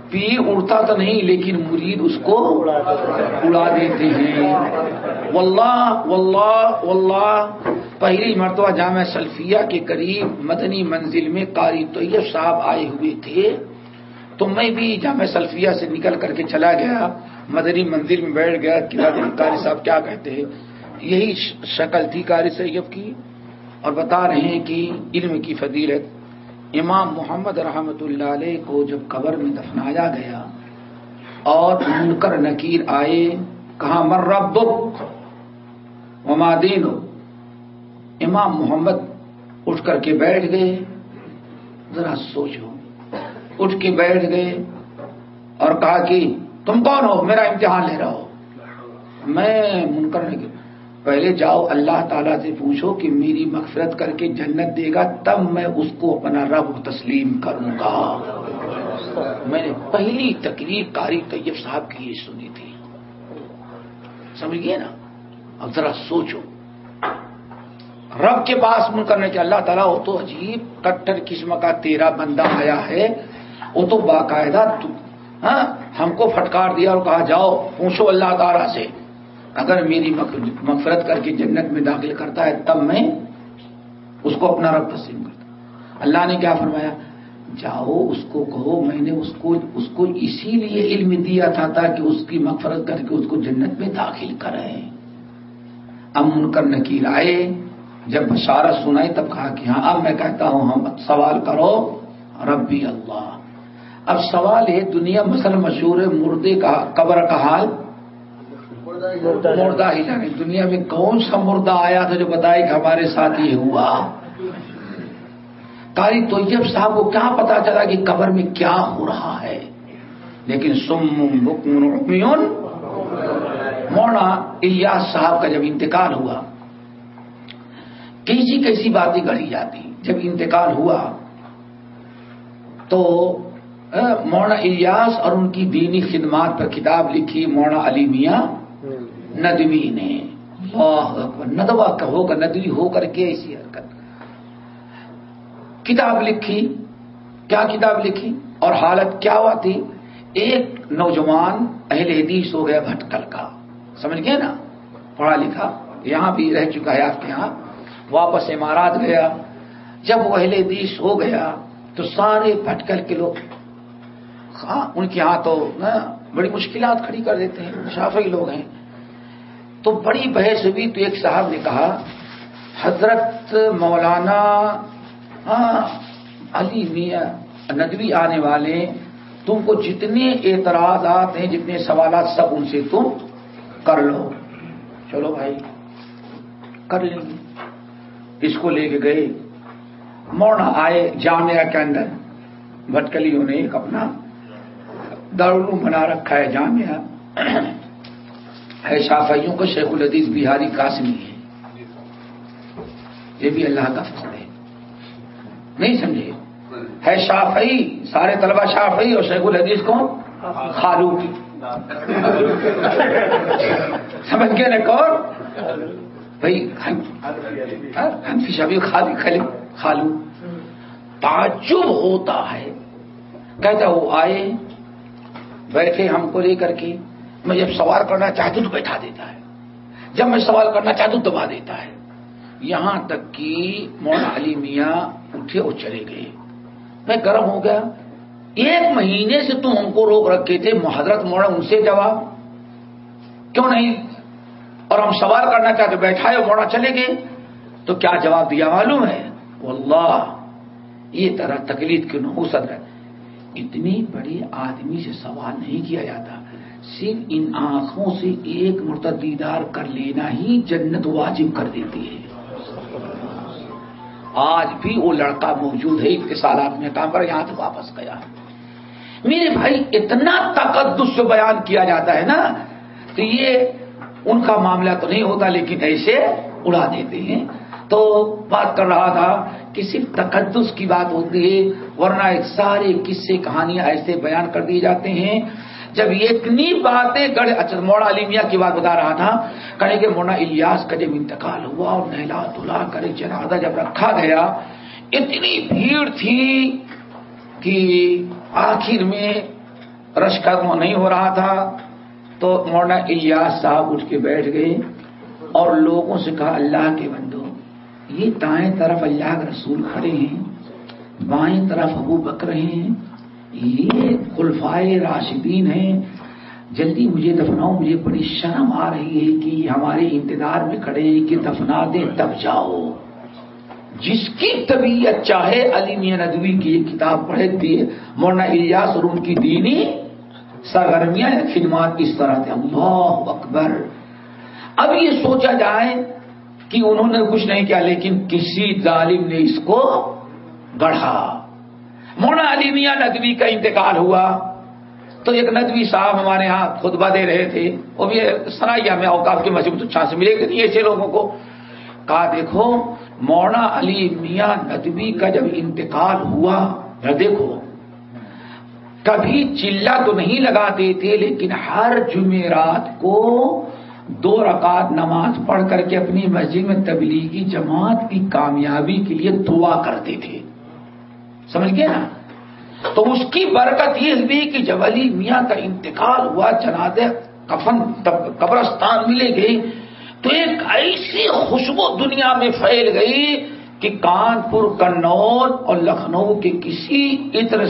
پیر اڑتا تو نہیں لیکن مرید اس کو اڑا دیتے ہیں۔ واللہ واللہ واللہ۔ پہلی مرتبہ جامع سلفیہ کے قریب مدنی منزل میں قاری طیب صاحب آئے ہوئے تھے۔ تو میں بھی جامع سلفیہ سے نکل کر کے چلا گیا۔ مدری مندر میں بیٹھ گیا قاری صاحب کیا کہتے ہیں۔ یہی شکل تھی قاری سید کی۔ اور بتا رہے ہیں کہ علم کی فضیلت۔ امام محمد رحمت اللہ علیہ کو جب قبر میں دفنایا گیا اور منکر نکیر آئے کہاں مر رب ومادین امام محمد اٹھ کر کے بیٹھ گئے۔ ذرا سوچو۔ اٹھ کے بیٹھ گئے اور کہا کہ تم کون ہو؟ میرا امتحان لے رہا ہو۔ میں منکر نکیر پہلے جاؤ، اللہ تعالیٰ سے پوچھو کہ میری مغفرت کر کے جنت دے گا، تب میں اس کو اپنا رب تسلیم کروں گا۔ میں نے پہلی تقریر کاری طیب صاحب کی یہ سنی تھی۔ سمجھ گئے نا؟ اب ذرا سوچو۔ رب کے پاس من کرنے کے اللہ تعالیٰ، وہ تو عجیب کٹر قسم کا تیرا بندہ آیا ہے، وہ تو باقاعدہ ہاں ہم کو پھٹکار دیا اور کہا، جاؤ، پوچھو اللہ تعالیٰ سے۔ اگر میری مغفرت کر کے جنت میں داخل کرتا ہے، تب میں اس کو اپنا رب تسلیم کرتا اللہ نے کیا فرمایا؟ جاؤ، اس کو کہو، میں نے اس کو اس کو اسی لیے علم دیا تھا تاکہ اس کی مغفرت کر کے اس کو جنت میں داخل کرے اب من کر نکیر آئے۔ جب بشارت سنائی تب کہا کہ ہاں اب میں کہتا ہوں، ہم سوال کرو۔ ربی اللہ۔ اب سوال ہے، دنیا مسل مشہور ہے، مردے کا قبر کا حال۔ مردہ ہی جانے دنیا میں کون سا مردہ آیا تھا جو بتائے کہ ہمارے ساتھ یہ ہوا؟ کاری طیب صاحب کو کیا پتا چلا کہ قبر میں کیا ہو رہا ہے؟ لیکن سم مونا الیاس صاحب کا جب انتقال ہوا کیسی کیسی باتیں گڑھی جاتی جب انتقال ہوا تو مونا الیاس اور ان کی دینی خدمات پر کتاب لکھی مونا علی میاں ندوی نے۔ ندوا ہو کر ندوی ہو کر کے ایسی حرکت۔ کتاب لکھی، کیا کتاب لکھی؟ اور حالت کیا ہوا تھی؟ ایک نوجوان اہل حدیث ہو گیا بھٹکل کا۔ سمجھ گئے نا؟ پڑھا لکھا، یہاں بھی رہ چکا ہے آپ کے یہاں۔ واپس امارات گیا۔ جب وہ اہل حدیث ہو گیا تو سارے بھٹکل کے لوگ ہاں ان کے ہاں تو بڑی مشکلات کھڑی کر دیتے ہیں۔ شافی لوگ ہیں۔ تو بڑی بحث ہوئی تو ایک صاحب نے کہا، حضرت مولانا ہاں، علی میاں ندوی آنے والے، تم کو جتنے اعتراضات ہیں، جتنے سوالات سب ان سے تم کر لو۔ چلو بھائی، کر لیں گے۔ اس کو لے کے گئے۔ موڑنا آئے جامعہ کے اندر۔ بھٹکلیوں نے ایک اپنا دارالعلوم بنا رکھا ہے جامعہ۔ ہے شافیوں کا شیخ الحدیث بہاری قاسمی ہے۔ یہ بھی اللہ کا فضل ہے۔ نہیں سمجھے؟ ہے شافعی، سارے طلبہ شافعی اور شیخ الحدیث کو خالو کی سمجھ گئے نا کون؟ بھائی، ہم شبی خالی خالی خالو۔ تعجب ہوتا ہے۔ کہتا وہ آئے، بیٹھے ہم کو لے کر کے۔ میں جب سوال کرنا چاہتی ہوں تو بیٹھا دیتا ہے۔ جب میں سوال کرنا چاہتا ہوں دبا دیتا ہے۔ یہاں تک کہ مولانا علی میاں اٹھے اور چلے گئے۔ میں گرم ہو گیا۔ ایک مہینے سے تم ہم کو روک رکھے تھے، محضرت موڑا ان سے جواب۔ کیوں نہیں؟ اور ہم سوال کرنا چاہتے بیٹھائے موڑا چلے گئے۔ تو کیا جواب دیا؟ معلوم ہے۔ واللہ، یہ طرح تکلیف کی نحوست ہے اتنی بڑی آدمی سے سوال نہیں کیا جاتا۔ صرف ان آنکھوں سے ایک مرتب دیدار کر لینا ہی جنت واجب کر دیتی ہے۔ آج بھی وہ لڑکا موجود ہے اتصالات میں کام کر، یہاں سے واپس گیا۔ میرے بھائی، اتنا تقدس سے بیان کیا جاتا ہے نا تو یہ ان کا معاملہ تو نہیں ہوتا، لیکن ایسے اڑا دیتے ہیں۔ تو بات کر رہا تھا کہ صرف تقدس کی بات ہوتی ہے، ورنہ ایک سارے قصے، کہانیاں ایسے بیان کر دیے جاتے ہیں۔ جب یہ اتنی باتیں گڑھ اچھا موڑا علیمیہ کی بات بتا رہا تھا کہیں کہ مونا الیاس کا جب انتقال ہوا اور نہلا دلا کر جنازہ جب رکھا گیا، اتنی بھیڑ تھی کہ آخر میں رش کا نہیں ہو رہا تھا۔ تو مولانا الیاس صاحب اٹھ کے بیٹھ گئے اور لوگوں سے کہا، اللہ کے بندو، یہ دائیں طرف اللہ کے رسول کھڑے ہیں، بائیں طرف ابو بکر ہیں، یہ خلفائے راشدین ہیں۔ جلدی مجھے دفناؤ، مجھے بڑی شرم آ رہی ہے کہ ہمارے انتظار میں کھڑے کہ دفنا دے تب جاؤ۔ جس کی طبیعت چاہے، علی میاں ندوی کی یہ کتاب پڑھے تھی مولانا الیاس اور ان کی دینی سرگرمیاں یا خدمات اس طرح تھے۔ اللہ اکبر۔ اب یہ سوچا جائے کہ انہوں نے کچھ نہیں کیا، لیکن کسی ظالم نے اس کو گڑھا۔ مونا علی میاں ندوی کا انتقال ہوا۔ تو ایک ندوی صاحب ہمارے ہاں خطبہ دے رہے تھے۔ وہ بھی سنائیا میں اوقاف کی مسجد تو چانس ملے گی ایسے لوگوں کو۔ کہا، دیکھو مونا علی میاں ندوی کا جب انتقال ہوا دیکھو۔ کبھی چلا تو نہیں لگاتے تھے، لیکن ہر جمعرات کو دو رکعت نماز پڑھ کر کے اپنی مسجد میں تبلیغی جماعت کی کامیابی کے لیے دعا کرتے تھے۔ سمجھ گئے نا؟ تو اس کی برکت یہ ہوئی کہ جب علی میاں کا انتقال ہوا چناد کفن قبرستان ملے گئی تو ایک ایسی خوشبو دنیا میں پھیل گئی کہ کانپور کنور اور لکھنؤ کے کسی عطر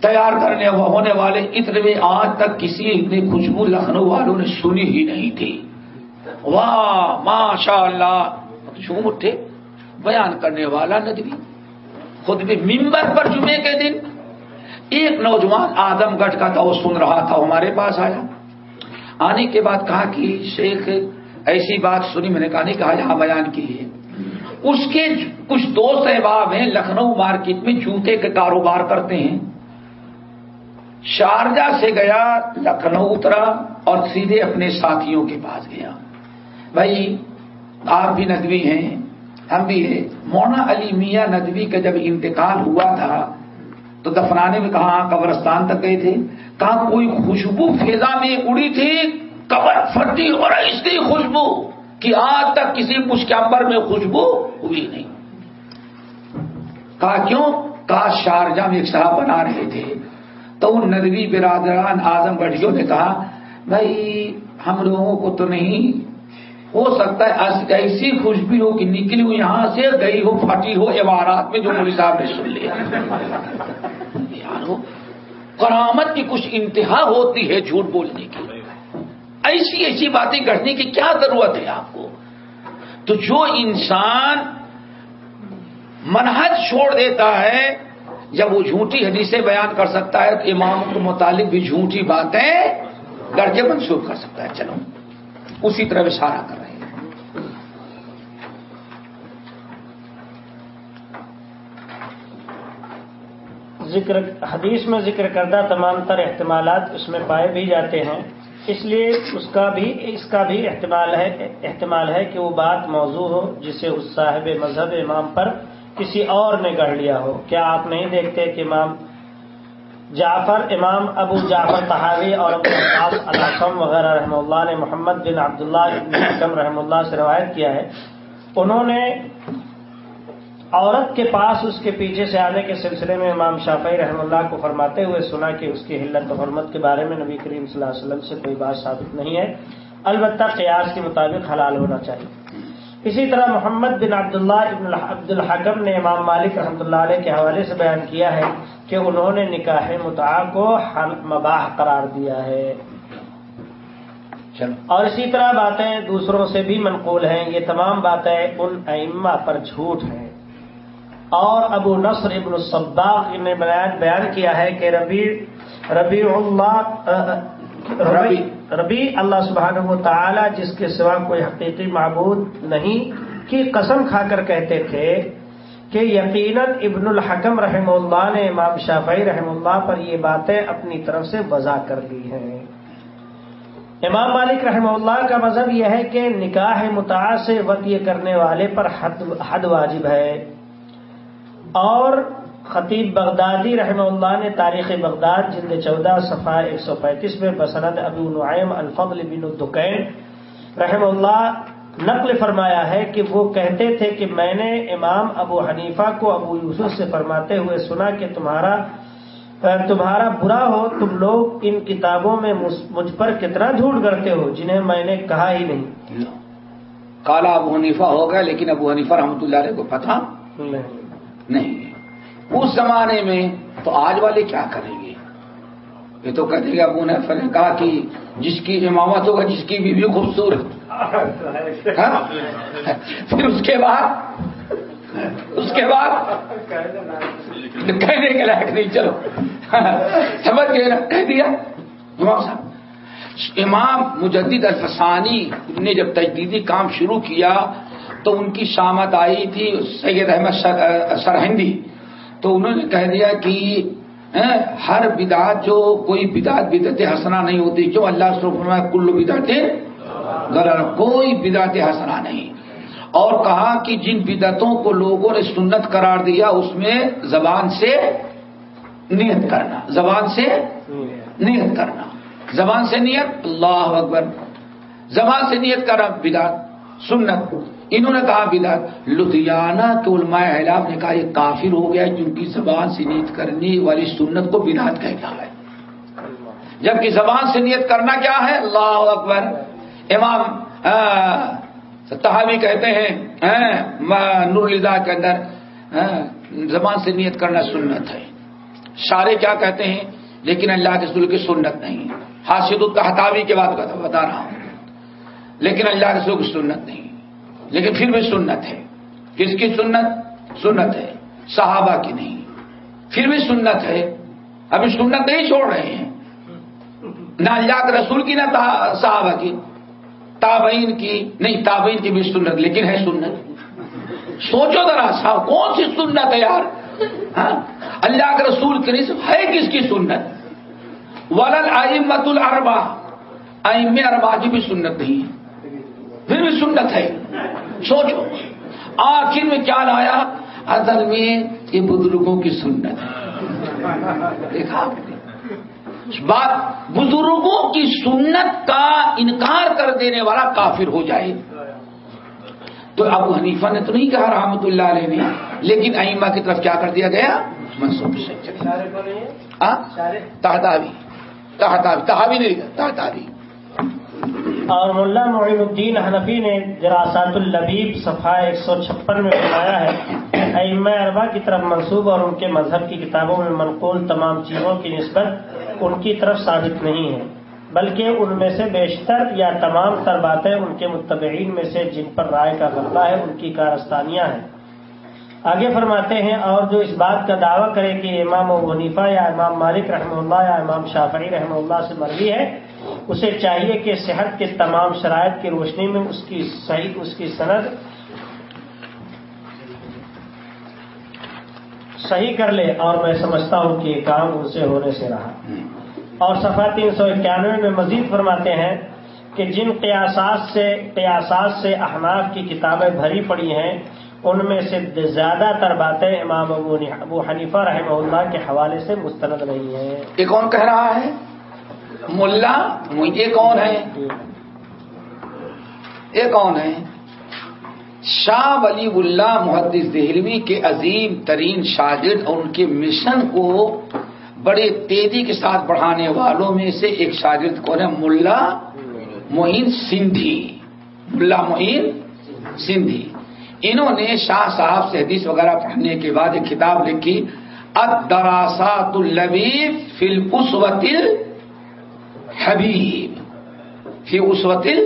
تیار کرنے ہونے والے عطر میں آج تک کسی اتنی خوشبو لکھنؤ والوں نے سنی ہی نہیں تھی۔ واہ ماشاء اللہ جھوم اٹھے۔ بیان کرنے والا ندوی۔ خود بھی ممبر پر جمعے کے دن ایک نوجوان آدم گڑھ کا تھا وہ سن رہا تھا، ہمارے پاس آیا۔ آنے کے بعد کہا کہ، شیخ، ایسی بات سنی۔ میں نے کہا، نہیں کہا، یہاں بیان کی ہے اس کے کچھ دوست احباب ہیں، لکھنؤ مارکیٹ میں جوتے کے کاروبار کرتے ہیں۔ شارجہ سے گیا لکھنؤ اترا اور سیدھے اپنے ساتھیوں کے پاس گیا۔ بھائی، آپ بھی ندوی ہیں، ہم بھی ہیں۔ مونا علی میاں ندوی کا جب انتقال ہوا تھا، تو دفنانے میں کہاں قبرستان تک گئے تھے؟ کہاں کوئی خوشبو فضا میں اڑی تھی؟ قبر پھٹی اور اس کی خوشبو۔ کہ آج تک کسی مشکمبر میں خوشبو ہوئی نہیں۔ کہا کیوں؟ کہا شارجہ میں ایک صاحب بنا رہے تھے۔ تو ان ندوی برادران اعظم گڑھیوں نے کہا، بھائی، ہم لوگوں کو تو نہیں، ہو سکتا ہے ایسی خوشبو ہو کہ نکلی ہو یہاں سے گئی ہو، پھٹی ہو، عبارات میں جو مودی صاحب نے سن لیا۔ کرامت کی کچھ انتہا ہوتی ہے جھوٹ بولنے کی۔ ایسی ایسی باتیں کرنے کی کیا ضرورت ہے آپ کو؟ تو جو انسان منہج چھوڑ دیتا ہے، جب وہ جھوٹی حدیثیں بیان کر سکتا ہے، تو امام کے متعلق بھی جھوٹی باتیں گھر کے منسوخ کر سکتا ہے۔ چلو، اسی طرح اشارہ کر رہے ہیں۔ ذکر، حدیث میں ذکر کردہ تمام تر احتمالات اس میں پائے بھی جاتے ہیں۔ اس لیے اس کا بھی اس کا بھی احتمال ہے احتمال ہے کہ وہ بات موضوع ہو جسے اس صاحب مذہب امام پر کسی اور نے گڑھ لیا ہو۔ کیا آپ نہیں دیکھتے کہ امام جعفر، امام ابو جعفر تحاوی اور ابو الحکم وغیرہ رحمہ اللہ نے محمد بن عبداللہ ابن حکم رحم اللہ سے روایت کیا ہے۔ انہوں نے عورت کے پاس اس کے پیچھے سے آنے کے سلسلے میں امام شافعی رحم اللہ کو فرماتے ہوئے سنا کہ اس کی حلت و حرمت کے بارے میں نبی کریم صلی اللہ علیہ وسلم سے کوئی بات ثابت نہیں ہے۔ البتہ قیاس کے مطابق حلال ہونا چاہیے۔ اسی طرح محمد بن عبداللہ ابن عبد الحکم نے امام مالک رحمۃ اللہ علیہ کے حوالے سے بیان کیا ہے کہ انہوں نے نکاح متعا کو مباح قرار دیا ہے۔ اور اسی طرح باتیں دوسروں سے بھی منقول ہیں۔ یہ تمام باتیں ان ائمہ پر جھوٹ ہیں۔ اور ابو نصر ابن الصباق نے بیان کیا ہے کہ ربی ربی اللہ ربی ربی اللہ سبحانہ و تعالی جس کے سوا کوئی حقیقی معبود نہیں کی قسم کھا کر کہتے تھے کہ یقیناً ابن الحکم رحم اللہ نے امام شافعی رحم اللہ پر یہ باتیں اپنی طرف سے وضع کر دی ہیں۔ امام مالک رحم اللہ کا مذہب یہ ہے کہ نکاح متاث سے کرنے والے پر حد حد واجب ہے۔ اور خطیب بغدادی رحمہ اللہ نے تاریخ بغداد جلد چودہ صفحہ ایک سو پینتیس میں بسند ابو نعیم الفضل بن الدکین رحم اللہ نقل فرمایا ہے کہ وہ کہتے تھے کہ میں نے امام ابو حنیفہ کو ابو یوسف سے فرماتے ہوئے سنا کہ تمہارا تمہارا برا ہو تم لوگ ان کتابوں میں مجھ پر کتنا جھوٹ کرتے ہو جنہیں میں نے کہا ہی نہیں۔ کالا ابو حنیفہ ہو گیا لیکن ابو حنیفہ رحمۃ اللہ علیہ کو پتہ۔ نہیں۔ نہیں. اس زمانے میں تو آج والے کیا کریں گے؟ یہ تو کہتے گا ابو نے کہا کہ جس کی امامت ہوگا جس کی بھی, بھی خوبصورت ہاں؟ پھر اس کے بعد؟ اس کے بعد؟ کہنے کے لائق نہیں چلو. سمجھ گئے نا؟ کہہ دیا امام صاحب. امام مجدد الفسانی نے جب تجدیدی کام شروع کیا تو ان کی شامت آئی تھی سید احمد سرہندی۔ تو انہوں نے کہہ دیا کہ ہاں، ہر بدعت جو کوئی بدعت بدعت حسنا نہیں ہوتی، جو اللہ فرمایا کلو بدعت غلط کوئی بدعت حسنا نہیں۔ اور کہا کہ جن بدعتوں کو لوگوں نے سنت قرار دیا، اس میں زبان سے نیت کرنا، زبان سے نیت کرنا۔ زبان سے نیت، اللہ اکبر۔ زبان سے نیت کرنا بدعت، سنت۔ انہوں نے کہا بدعت لدھیانہ کے علماء احلاف نے کہا یہ کافر ہو گیا جن کی زبان سے نیت کرنے والی سنت کو بدعت کہتا ہے۔ جبکہ زبان سے نیت کرنا کیا ہے؟ اللہ اکبر۔ امام تحاوی کہتے ہیں نور الدا کے اندر زبان سے نیت کرنا سنت ہے۔ شارے کیا کہتے ہیں؟ لیکن اللہ کے سل کی سنت نہیں۔ حاصد الحتاوی کے بعد بتا رہا ہوں۔ لیکن اللہ کے سل کی سنت نہیں۔ لیکن پھر بھی سنت ہے۔ کس کی سنت؟ سنت ہے۔ صحابہ کی نہیں۔ پھر بھی سنت ہے۔ ابھی سنت نہیں چھوڑ رہے ہیں۔ نہ اللہ کے رسول کی، نہ صحابہ کی۔ تابعین کی۔ نہیں، تابعین کی بھی سنت، لیکن ہے سنت۔ سوچو ذرا صاحب کون سی سنت ہے یار؟ ہاں؟ اللہ کے رسول کی نہیں ہے کس کی سنت؟ ولل آئمت الربا آئم اربا کی بھی سنت نہیں ہے۔ پھر بھی سنت ہے۔ سوچو۔ آخر میں کیا لایا؟ اصل میں یہ بزرگوں کی سنت۔ ہے دیکھا بات بزرگوں کی سنت کا انکار کر دینے والا کافر ہو جائے۔ تو ابو حنیفہ نے تو نہیں کہا رحمت اللہ علیہ نے لیکن ائمہ کی طرف کیا کر دیا گیا؟ منسوخ سے۔ تحتاوی تحتاوی تحاوی نہیں تحتاوی اور ملا معین الدین حنفی نے جراسات البیب صفحہ ایک سو چھپن میں بتایا ہے ام اربا کی طرف منصوب اور ان کے مذہب کی کتابوں میں منقول تمام چیزوں کی نسبت ان کی طرف ثابت نہیں ہے، بلکہ ان میں سے بیشتر یا تمام تر باتیں ان کے متبعین میں سے جن پر رائے کا غلبہ ہے، ان کی کارستانیاں ہیں۔ آگے فرماتے ہیں، اور جو اس بات کا دعویٰ کرے کہ امام و حنیفہ یا امام مالک رحمہ اللہ یا امام شافعی رحمہ اللہ سے مرضی ہے اسے چاہیے کہ صحت کے تمام شرائط کی روشنی میں اس کی صحیح، اس کی سند صحیح کر لے۔ اور میں سمجھتا ہوں کہ یہ کام ان سے ہونے سے رہا۔ اور صفحہ تین سو اکیانوے میں مزید فرماتے ہیں کہ جن قیاسات سے قیاسات سے احناف کی کتابیں بھری پڑی ہیں، ان میں سے زیادہ تر باتیں امام ابو حنیفہ رحمہ اللہ کے حوالے سے مستند نہیں ہیں۔ یہ کون کہہ رہا ہے؟ ملا مجھے کون ہے؟ یہ کون ہے؟ شاہ ولی اللہ محدث دہلوی کے عظیم ترین شاگرد اور ان کے مشن کو بڑے تیزی کے ساتھ بڑھانے والوں میں سے ایک شاگرد کون ہے؟ ملا معین سندھی۔ ملا معین سندھی۔ انہوں نے شاہ صاحب سے حدیث وغیرہ پڑھنے کے بعد ایک کتاب لکھی ادراسات البیب فل اسوتل حبیب. فی اسوتل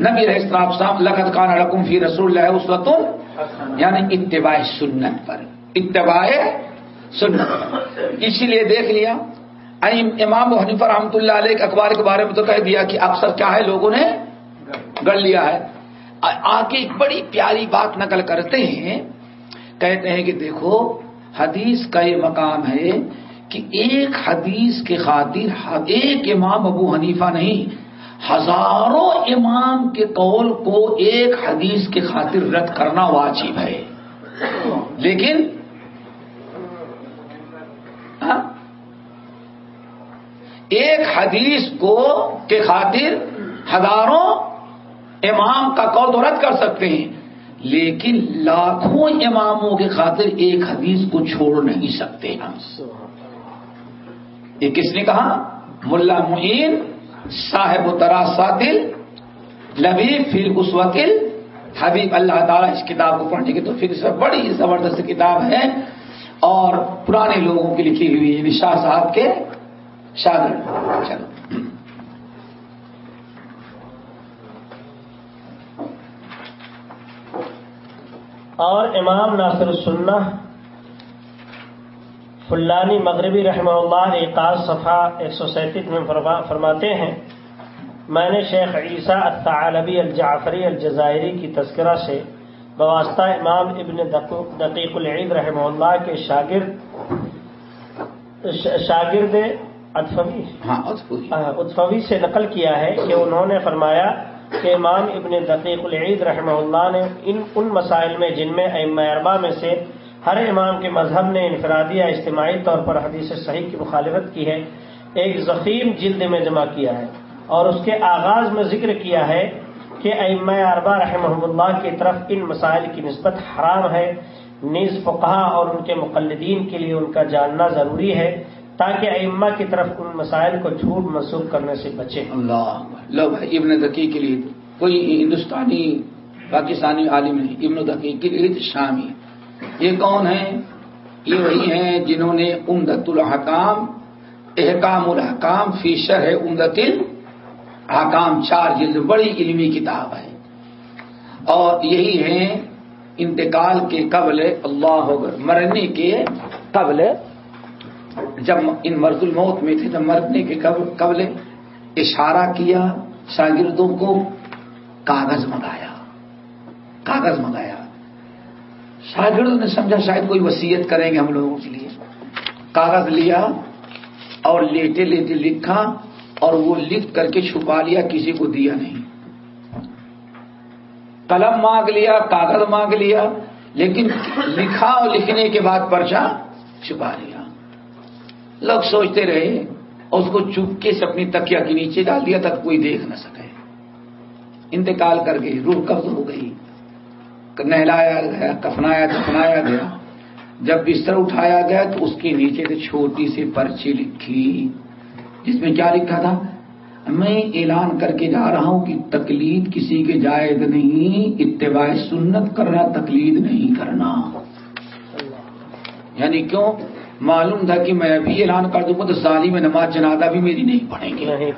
نبی رحصاب صاحب لقت کان رقم فی رسول اللہ اسوت یعنی اتباع سنت پر. اتباع سنت اسی لیے دیکھ لیا امام حنیفہ رحمۃ اللہ علیہ اخبار کے بارے میں تو کہہ دیا کہ اکثر کیا ہے لوگوں نے؟ گڑ لیا ہے. آگے ایک بڑی پیاری بات نقل کرتے ہیں، کہتے ہیں کہ دیکھو، حدیث کا یہ مقام ہے کہ ایک حدیث کے خاطر ایک امام ابو حنیفہ نہیں، ہزاروں امام کے قول کو ایک حدیث کے خاطر رد کرنا واجب ہے۔ لیکن ہاں، ایک حدیث کو کے خاطر ہزاروں امام کا قول تو رد کر سکتے ہیں، لیکن لاکھوں اماموں کے خاطر ایک حدیث کو چھوڑ نہیں سکتے ہم۔ یہ کس نے کہا؟ ملا معین صاحب و تراساتل لبیب فی اس وکیل حبیب، اللہ تعالیٰ اس کتاب کو پڑھنے کی تو پھر سے بڑی زبردست کتاب ہے اور پرانے لوگوں کی لکھی ہوئی یعنی شاہ صاحب کے شاگرد۔ چلو۔ اور امام ناصر السنہ فلانی مغربی رحمہ اللہ ایک صفحہ ایک سو سینتیس میں فرماتے ہیں میں نے شیخ عیسیٰ الطالبی الجعفری الجزائری کی تذکرہ سے بواسطہ امام ابن دقیق العید رحمہ اللہ کے شاگرد شاگرد ادفوی ہاں، سے نقل کیا ہے کہ انہوں نے فرمایا کہ امام ابن دقیق العید رحمہ اللہ نے ان ان مسائل میں جن میں اربا میں سے ہر امام کے مذہب نے انفرادی یا اجتماعی طور پر حدیث صحیح کی مخالفت کی ہے، ایک ضخیم جلد میں جمع کیا ہے اور اس کے آغاز میں ذکر کیا ہے کہ ام اربا رحمہ اللہ کی طرف ان مسائل کی نسبت حرام ہے، نیز فقہ اور ان کے مقلدین کے لیے ان کا جاننا ضروری ہے تاکہ ائمہ کی طرف ان مسائل کو جھوٹ منسوخ کرنے سے بچے۔ اللہ لو بھائی، ابن دقی کے لیے کوئی ہندوستانی، پاکستانی عالم نہیں ابن دقی کے لیے شامی یہ کون ہیں؟ یہ وہی ہیں جنہوں نے امدت الحکام احکام الحکام فیشر ہے امدت حکام چار جلد بڑی علمی کتاب ہے۔ اور یہی ہیں انتقال کے قبل اللہ مرنے کے قبل، جب ان مرد الموت میں تھے، جب مرنے کے قبل اشارہ کیا، شاگردوں کو کاغذ منگایا کاغذ منگایا۔ شاگردوں نے سمجھا شاید کوئی وسیعت کریں گے ہم لوگوں کے لیے۔ کاغذ لیا اور لیٹے لیٹے لکھا اور وہ لکھ کر کے چھپا لیا، کسی کو دیا نہیں۔ قلم مانگ لیا، کاغذ مانگ لیا، لیکن لکھا اور لکھنے کے بعد پرچا چھپا لیا۔ لوگ سوچتے رہے اور اس کو چپکے سے اپنی تکیا کے نیچے ڈال دیا تک کوئی دیکھ نہ سکے۔ انتقال کر گئی، روح قبض ہو گئی۔ نہلایا گیا کفنایا دفنایا گیا۔ جب بستر اٹھایا گیا تو اس کے نیچے سے چھوٹی سی پرچی لکھی، جس میں کیا لکھا تھا؟ میں اعلان کر کے جا رہا ہوں کہ تقلید کسی کے جائز نہیں، اتباع سنت کرنا تقلید نہیں کرنا۔ یعنی کیوں؟ معلوم تھا کہ میں ابھی اعلان کر دوں گا تو ظالم نماز جنازہ بھی میری نہیں پڑھیں گے۔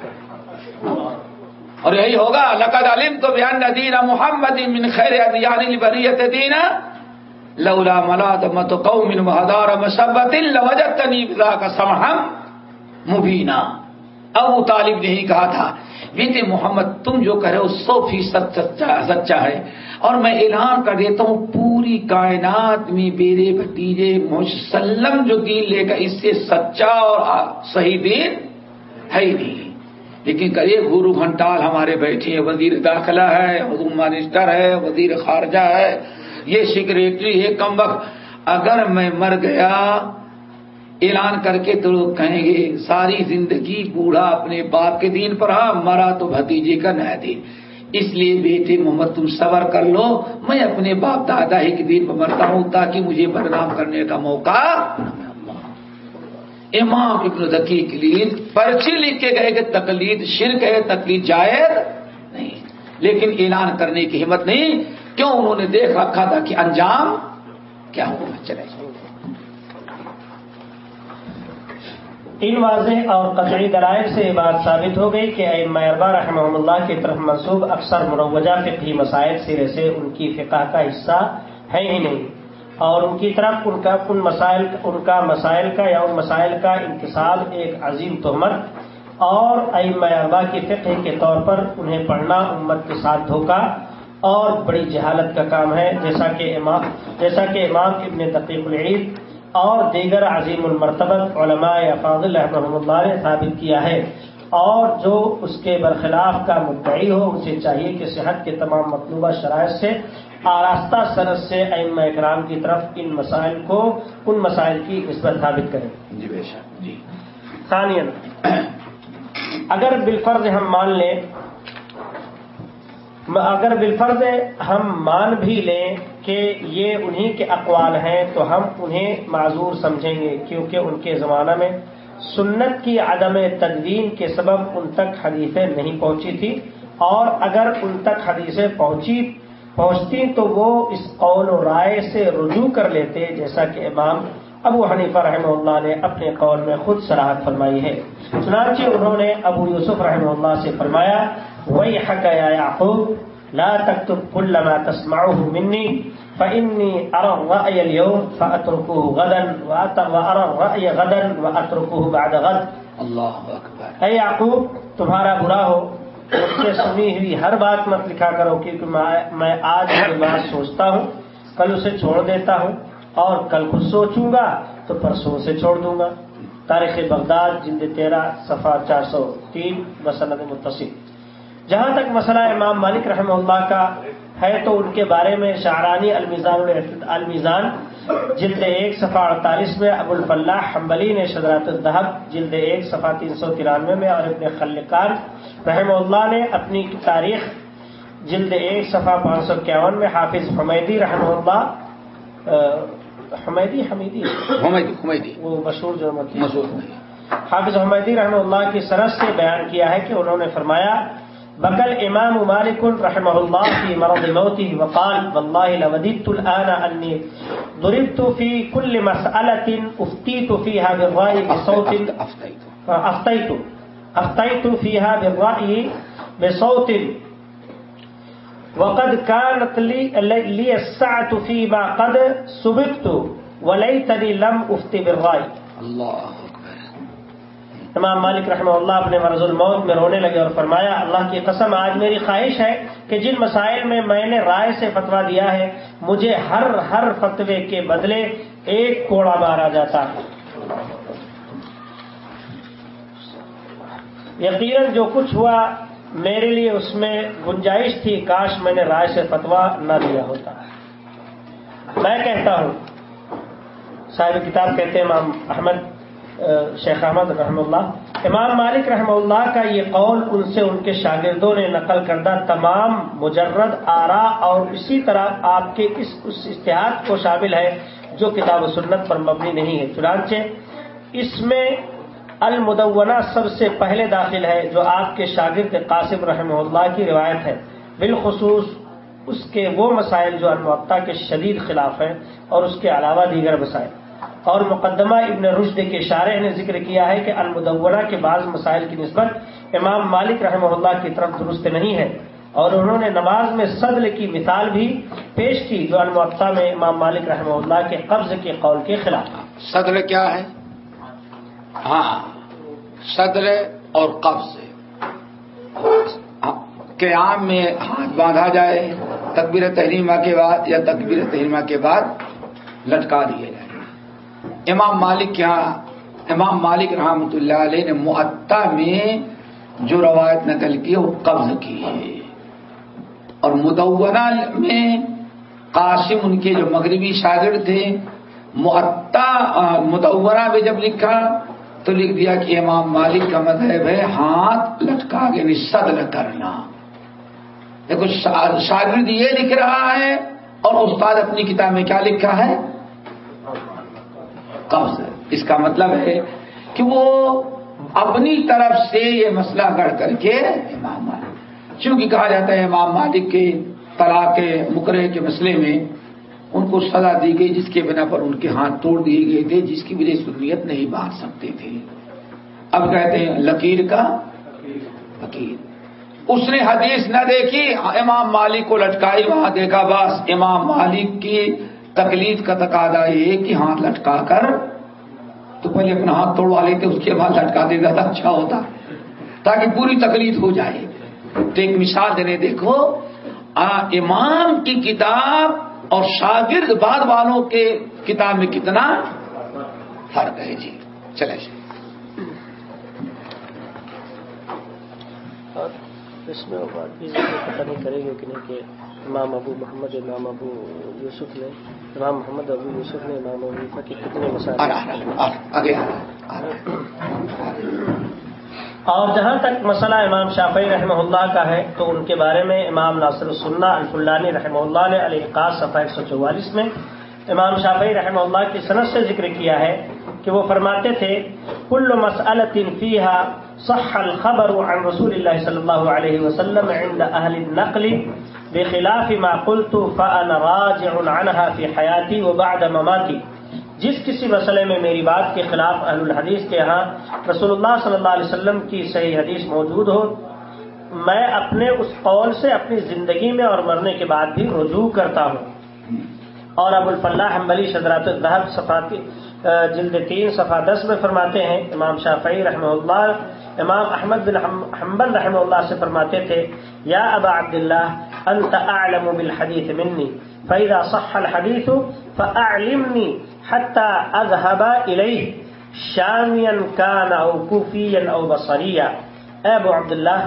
اور یہی ہوگا، لقد علم تو بیان دین محمد من خیر ادیان بریت دین، لولا ملاد مت قوم وحدار مسبت لوجتنی کا سمحم مبینہ ابو طالب نے ہی کہا تھا بیٹے محمد، تم جو کہہ رہے ہو، سو فیصد سچا ہے۔ اور میں اعلان کر دیتا ہوں، پوری کائنات میں میرے بھتیجے مسلم جو دین لے گا، اس سے سچا اور صحیح دین ہے ہی نہیں۔ لیکن کرے گرو گھنٹال ہمارے بیٹھے ہیں۔ وزیر داخلہ ہے، حضور منسٹر ہے، وزیر خارجہ ہے۔ یہ سیکریٹری ہے، کم وقت اگر میں مر گیا، اعلان کر کے تو لوگ کہیں گے، ساری زندگی بوڑھا اپنے باپ کے دین پر ہاں مرا تو بھتیجے کا نیا دین۔ اس لیے بیٹے محمد، تم صبر کر لو۔ میں اپنے باپ دادا ہی کے دین پر مرتا ہوں تاکہ مجھے بدنام کرنے کا موقع امام ابن ذکی کے پرچی لکھ کے گئے کہ تقلید شرک ہے، تقلید جائز نہیں۔ لیکن اعلان کرنے کی ہمت نہیں، کیوں انہوں نے دیکھ رکھا تھا کہ انجام کیا ہونا چلے۔ ان واضح اور قطعی درائب سے یہ بات ثابت ہو گئی کہ اربا رحمہ اللہ کی طرف منصوب اکثر مروجہ فقہی مسائل سرے سے ان کی فقہ کا حصہ ہے ہی نہیں۔ اور ان کی طرف ان کا ان مسائل ان کا مسائل کا یا ان مسائل کا انتصال ایک عظیم تہمت اور ام اربا کی فقہ کے طور پر انہیں پڑھنا امت کے ساتھ دھوکا اور بڑی جہالت کا کام ہے، جیسا کہ امام جیسا کہ امام ابن تقیق العید اور دیگر عظیم المرتبت علماء فاضل رحمہ اللہ نے ثابت کیا ہے۔ اور جو اس کے برخلاف کا مدعی ہو، اسے چاہیے کہ صحت کے تمام مطلوبہ شرائط سے آراستہ صنعت سے ام اکرام کی طرف ان مسائل کو ان مسائل کی نسبت ثابت کریں۔ جی بے شک۔ جی۔ اگر بالفرض ہم مان لیں اگر بالفرض ہم مان بھی لیں کہ یہ انہی کے اقوال ہیں تو ہم انہیں معذور سمجھیں گے کیونکہ ان کے زمانہ میں سنت کی عدم تدوین کے سبب ان تک حدیثیں نہیں پہنچی تھی۔ اور اگر ان تک حدیثیں پہنچی پہنچتی تو وہ اس قول و رائے سے رجوع کر لیتے جیسا کہ امام ابو حنیفہ رحمہ اللہ نے اپنے قول میں خود سراہد فرمائی ہے۔ چنانچہ انہوں نے ابو یوسف رحمہ اللہ سے فرمایا وہی حق یا یعقوب لا تكتب كل ما تسمعه مني فإني أرى الرأي اليوم فأتركه غدا وأرى الرأي غدا وأتركه بعد غد۔ اللہ اکبر۔ اے یعقوب تمہارا برا ہو۔ اس سے سنی ہوئی ہر بات مت لکھا کرو، کیونکہ میں- آج کی بات سوچتا ہوں، کل اسے چھوڑ دیتا ہوں اور کل خود سوچوں گا تو پرسوں سے چھوڑ دوں گا۔ تاریخ بغداد، جلد تیرہ، صفحہ چار سو تین بسند متصل۔ جہاں تک مسئلہ امام مالک رحمہ اللہ کا ہے، تو ان کے بارے میں شاعرانی المیزان المیزان، جلد ایک، صفحہ اڑتالیس میں ابو الفلاح حنبلی نے شدرات الدہب جلد ایک، صفحہ تین سو ترانوے میں اور ابن خلقان رحمہ اللہ نے اپنی تاریخ جلد ایک صفحہ پانچ سو اکیاون میں حافظ حمیدی رحمہ اللہ حمیدی حمیدی؟ حمیدی حمیدی۔ وہ مشہور جو نہیں حافظ حمیدی رحمہ اللہ کی سرس سے بیان کیا ہے کہ انہوں نے فرمایا بکل امام مالک رحمہ اللہ کی مرض موتی وقال والله لوددت الان انی ضربت في كل مسألة افتيت فيها بالرأي بصوت۔ افطائی تو افتيت فيها بالرأي بصوت. وقد كانت لي لي السعة فيما قد سبقت وليتني لم افتي بالرأي. اللہ امام مالک رحمہ اللہ اپنے مرض الموت میں رونے لگے اور فرمایا اللہ کی قسم آج میری خواہش ہے کہ جن مسائل میں میں نے رائے سے فتوا دیا ہے مجھے ہر ہر فتوے کے بدلے ایک کوڑا مارا جاتا۔ یقیناً جو کچھ ہوا میرے لیے اس میں گنجائش تھی، کاش میں نے رائے سے فتوا نہ دیا ہوتا۔ میں کہتا ہوں، صاحب کتاب کہتے ہیں امام احمد شیخ احمد رحمہ اللہ۔ امام مالک رحمہ اللہ کا یہ قول ان سے ان کے شاگردوں نے نقل کردہ تمام مجرد آرا اور اسی طرح آپ کے اس اس اشتہاد کو شامل ہے جو کتاب و سنت پر مبنی نہیں ہے۔ چنانچہ اس میں المدونہ سب سے پہلے داخل ہے، جو آپ کے شاگرد قاسم رحمہ اللہ کی روایت ہے۔ بالخصوص اس کے وہ مسائل جو المعطا کے شدید خلاف ہیں اور اس کے علاوہ دیگر مسائل۔ اور مقدمہ ابن رشد کے شارح نے ذکر کیا ہے کہ المدونہ کے بعض مسائل کی نسبت امام مالک رحمہ اللہ کی طرف درست نہیں ہے۔ اور انہوں نے نماز میں صدل کی مثال بھی پیش کی، جو المعطا میں امام مالک رحمہ اللہ کے قبض کے قول کے خلاف۔ صدر کیا ہے؟ ہاں صدر اور قبض ہاں، قیام میں ہاتھ باندھا جائے، تکبیر تحریمہ کے بعد یا تکبیر تحریمہ کے بعد لٹکا دیے جائے امام مالک کیا ہاں، امام مالک رحمۃ اللہ علیہ نے معطا میں جو روایت نقل کی، وہ قبض کی۔ ہے اور مدونہ میں قاسم ان کے جو مغربی شاگرد تھے، معطا مدورہ میں جب لکھا تو لکھ دیا کہ امام مالک کا مذہب ہے، ہاتھ لٹکا کے یعنی صدر کرنا۔ دیکھو شاگرد یہ لکھ رہا ہے اور استاد اپنی کتاب میں کیا لکھا ہے؟ قبض اس کا مطلب ہے کہ وہ اپنی طرف سے یہ مسئلہ گڑھ کر کے امام مالک، چونکہ کہا جاتا ہے امام مالک کے طلاق مکرے کے مسئلے میں ان کو سزا دی گئی جس کے بنا پر ان کے ہاتھ توڑ دیے گئے تھے، جس کی وجہ سنیت نہیں باندھ سکتے تھے۔ اب کہتے ہیں، لکیر کا لکیر اس نے حدیث نہ دیکھی، امام مالک کو لٹکائی، وہاں دیکھا، بس امام مالک کی تکلیف کا تقاضا یہ کہ ہاتھ لٹکا کر تو پہلے اپنا ہاتھ توڑوا لیتے، اس کے بعد لٹکا دے، زیادہ اچھا ہوتا، تاکہ پوری تکلیف ہو جائے۔ تو ایک مثال دینے دیکھو امام کی کتاب اور شاگرد بعد والوں کے کتاب میں کتنا فرق ہے جی؟ چلے جی۔ اس میں پتہ نہیں کرے گی کہ نہیں کہ امام ابو محمد امام ابو یوسف نے امام محمد ابو یوسف نے امام ابو کے کتنے مسائل اور جہاں تک مسئلہ امام شافعی رحمہ اللہ کا ہے، تو ان کے بارے میں امام ناصر السنہ الفلانی رحمہ اللہ نے علی قاص صفحہ ایک سو چوالیس میں امام شافعی رحمہ اللہ کی صنعت سے ذکر کیا ہے کہ وہ فرماتے تھے، کل مسألة فيها صح الخبر عن رسول الله صلى الله عليه وسلم عند أهل النقل بخلاف ما قلت فأنا راجع عنها في حياتي وبعد مماتي جس کسی مسئلے میں میری بات کے خلاف اہل الحدیث کے ہاں رسول اللہ صلی اللہ علیہ وسلم کی صحیح حدیث موجود ہو، میں اپنے اس قول سے اپنی زندگی میں اور مرنے کے بعد بھی رجوع کرتا ہوں۔ اور ابو الفلاح حنبلی شدرات الدہب صفاتی جلد تین، صفحہ دس میں فرماتے ہیں، امام شافعی رحمہ اللہ، امام احمد بن حنبل رحمہ اللہ سے فرماتے تھے، یا ابا عبداللہ، انت اعلم بالحدیث منی۔ فاذا صح الحدیث فاعلمنی حتى اذهب الیہ شامیا کان او کوفیا او بصریا اے ابو عبداللہ،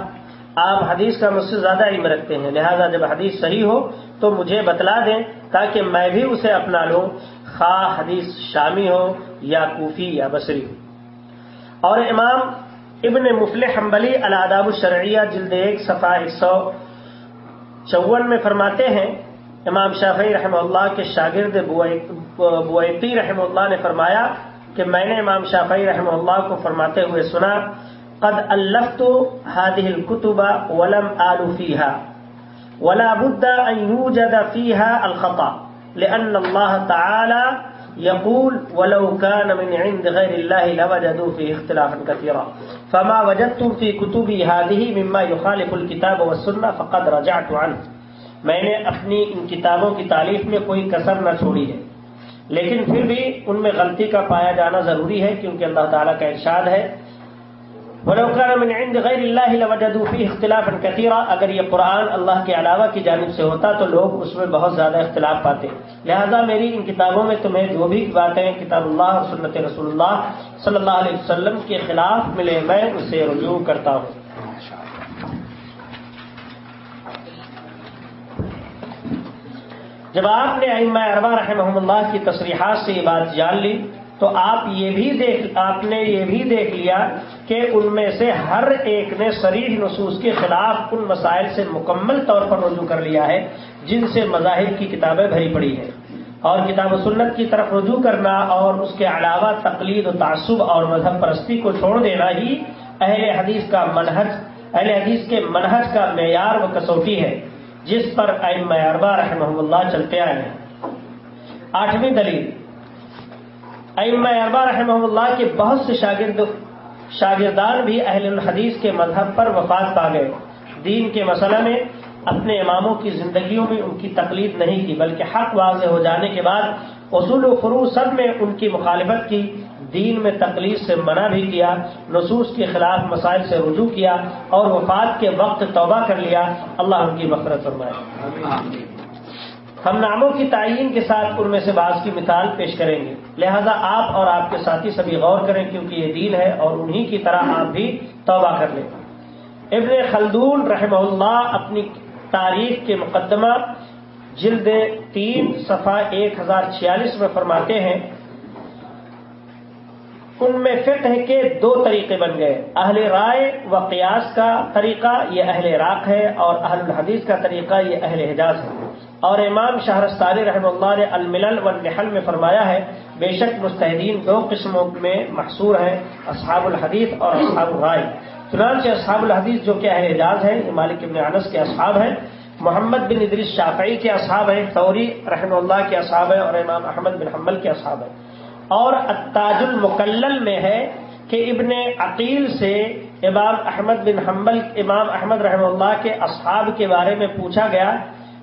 آپ حدیث کا مجھ سے زیادہ علم رکھتے ہیں، لہذا جب حدیث صحیح ہو تو مجھے بتلا دیں تاکہ میں بھی اسے اپنا لوں۔ خواہ حدیث شامی ہو یا کوفی یا بصری۔ ہو اور امام ابن مفل حنبلی الاداب الشرعیہ جلد ایک صفحہ ایک سو چون میں فرماتے ہیں امام شافعی رحمہ اللہ کے شاگرد بویتی رحمہ اللہ نے فرمایا کہ میں نے امام شافعی رحمہ اللہ کو فرماتے ہوئے سنا، قد الفت هذه الكتب ولم آل فيها ولا بد ان يوجد فيها الخطأ لأن الله تعالى يقول ولو كان من عند غير الله لوجدوا فيه اختلافا كثيرا فما وجدتم في كتبي هذه مما يخالف الكتاب والسنة فقد رجعت عنه میں نے اپنی ان کتابوں کی تعریف میں کوئی کسر نہ چھوڑی ہے۔ لیکن پھر بھی ان میں غلطی کا پایا جانا ضروری ہے، کیونکہ اللہ تعالیٰ کا ارشاد ہے۔ من عند غیر اللہ فی اختلاف کثیرہ اگر یہ قرآن اللہ کے علاوہ کی جانب سے ہوتا تو لوگ اس میں بہت زیادہ اختلاف پاتے۔ لہذا میری ان کتابوں میں تمہیں جو بھی باتیں کتاب اللہ اور سنت رسول اللہ صلی اللہ علیہ وسلم کے خلاف ملے، میں اسے رجوع کرتا ہوں۔ جب آپ نے ائمہ اربا رحمہ اللہ کی تصریحات سے یہ بات جان لی، تو آپ یہ بھی دیکھ، آپ نے یہ بھی دیکھ لیا کہ ان میں سے ہر ایک نے شریف نصوص کے خلاف ان مسائل سے مکمل طور پر رجوع کر لیا ہے، جن سے مذاہب کی کتابیں بھری پڑی ہیں۔ اور کتاب و سنت کی طرف رجوع کرنا اور اس کے علاوہ تقلید و تعصب اور مذہب پرستی کو چھوڑ دینا ہی اہل حدیث کا منہج، اہل حدیث کے منہج کا معیار و کسوٹی ہے۔ جس پر اربا رحمہ اللہ چلتے آئے ہیں۔ آٹھویں دلیل۔ ائمہ اربا رحمہ اللہ کے بہت سے شاگرد، شاگردان بھی اہل الحدیث کے مذہب پر وفات پا گئے۔ دین کے مسئلہ میں اپنے اماموں کی زندگیوں میں ان کی تقلید نہیں کی، بلکہ حق واضح ہو جانے کے بعد اصول و فرو سب میں ان کی مخالفت کی۔ دین میں تقلید سے منع بھی کیا، نصوص کے خلاف مسائل سے رجوع کیا اور وفات کے وقت توبہ کر لیا، اللہ ان کی مفرت فرمائے۔ ہم ناموں کی تعین کے ساتھ ان میں سے بعض کی مثال پیش کریں گے۔ لہذا آپ اور آپ کے ساتھی سبھی غور کریں، کیونکہ یہ دین ہے اور انہی کی طرح آپ بھی توبہ کر لیں۔ ابن خلدون رحمہ اللہ اپنی تاریخ کے مقدمہ جلد تین صفحہ ایک ہزار چھیالیس میں فرماتے ہیں ان میں فقہ کے دو طریقے بن گئے۔ اہل رائے و قیاس کا طریقہ یہ اہل راک ہے اور اہل الحدیث کا طریقہ یہ اہل حجاز ہے۔ اور امام شہرستانی رحمہ اللہ نے الملل و نحل میں فرمایا ہے، بے شک مستحدین دو قسموں میں محصور ہیں، اصحاب الحدیث اور اصحاب الرائے۔ چنانچہ اصحاب الحدیث جو کہ اہل اعجاز ہیں مالک ابن انس کے اصحاب ہیں، محمد بن ادریس شافعی کے اصحاب ہیں فوری رحمہ اللہ کے اصحاب ہیں اور امام احمد بن حمل کے اصحاب ہیں۔ اور اتاج المکلل میں ہے کہ ابن عقیل سے امام احمد بن حنبل، امام احمد رحمہ اللہ کے اصحاب کے بارے میں پوچھا گیا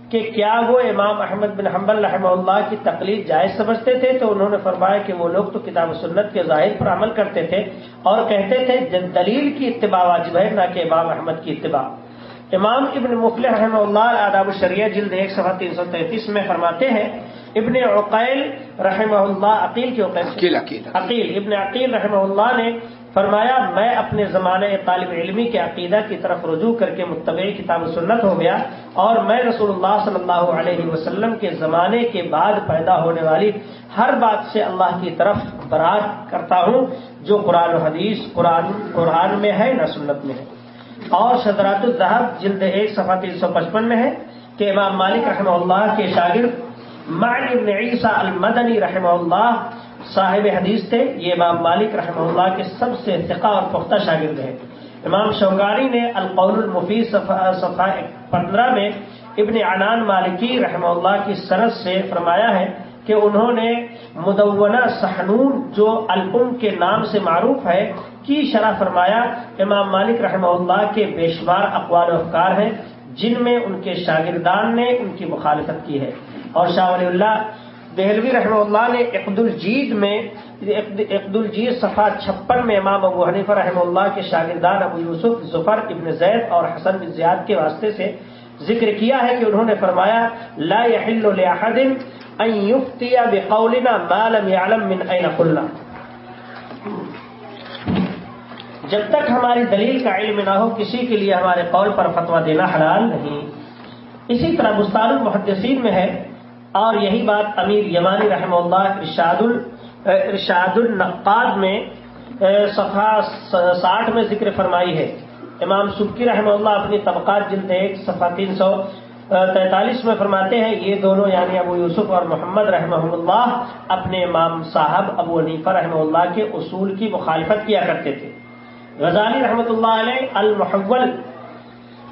کہ کیا وہ امام احمد بن حنبل رحمہ اللہ کی تقلید جائز سمجھتے تھے؟ تو انہوں نے فرمایا کہ وہ لوگ تو کتاب و سنت کے ظاہر پر عمل کرتے تھے اور کہتے تھے دلیل کی اتباع واجب ہے، نہ کہ امام احمد کی اتباع۔ امام ابن مفل رحمہ اللہ آداب الشریعہ جلد ایک سفا تین سو تینتیس میں فرماتے ہیں ابن عقیل رحمہ اللہ عقیل کے عقیل عقیل ابن عقیل رحمہ اللہ نے فرمایا میں اپنے زمانے طالب علمی کے عقیدہ کی طرف رجوع کر کے متبع کتاب سنت ہو گیا اور میں رسول اللہ صلی اللہ علیہ وسلم کے زمانے کے بعد پیدا ہونے والی ہر بات سے اللہ کی طرف برات کرتا ہوں جو قرآن و حدیث قرآن قرآن میں ہے نہ سنت میں ہے۔ اور شدرات الدہب جلد ایک صفحہ تین سو پچپن میں ہے کہ امام مالک رحمہ اللہ کے شاگرد ابن عیسیٰ المدنی رحمہ اللہ صاحب حدیث تھے۔ یہ امام مالک رحمہ اللہ کے سب سے ثقہ اور پختہ شاگرد ہیں۔ امام شوکاری نے القول المفید صفحہ پندرہ میں ابن عنان مالکی رحمہ اللہ کی سرد سے فرمایا ہے کہ انہوں نے مدونہ سحنون جو الم کے نام سے معروف ہے، کی شرح فرمایا، امام مالک رحمہ اللہ کے بے شمار اقوال و افکار ہیں، جن میں ان کے شاگردان نے ان کی مخالفت کی ہے۔ اور شاہ ولی اللہ دہلوی رحمہ اللہ نے عقد الجید میں، عقد الجید صفحہ چھپن میں امام ابو حنیفہ رحمہ اللہ کے شاگردان ابو یوسف، ظفر ابن زید اور حسن بن زیاد کے واسطے سے ذکر کیا ہے کہ انہوں نے فرمایا، لا يحل لاحد ان يفتي بقولنا ما لم يعلم من اين قلنا. جب تک ہماری دلیل کا علم نہ ہو، کسی کے لیے ہمارے قول پر فتوا دینا حلال نہیں۔ اسی طرح مستار المحدثین میں ہے، اور یہی بات امیر یمانی رحمہ اللہ ارشاد ارشاد النقاد میں صفحہ ساٹھ میں ذکر فرمائی ہے۔ امام سبکی رحمہ اللہ اپنی طبقات، جلد ایک، صفحہ تین سو تینتالیس میں فرماتے ہیں، یہ دونوں یعنی ابو یوسف اور محمد رحمہ اللہ اپنے امام صاحب ابو حنیفہ رحمہ اللہ کے اصول کی مخالفت کیا کرتے تھے۔ غزالی رحمۃ اللہ علیہ المحول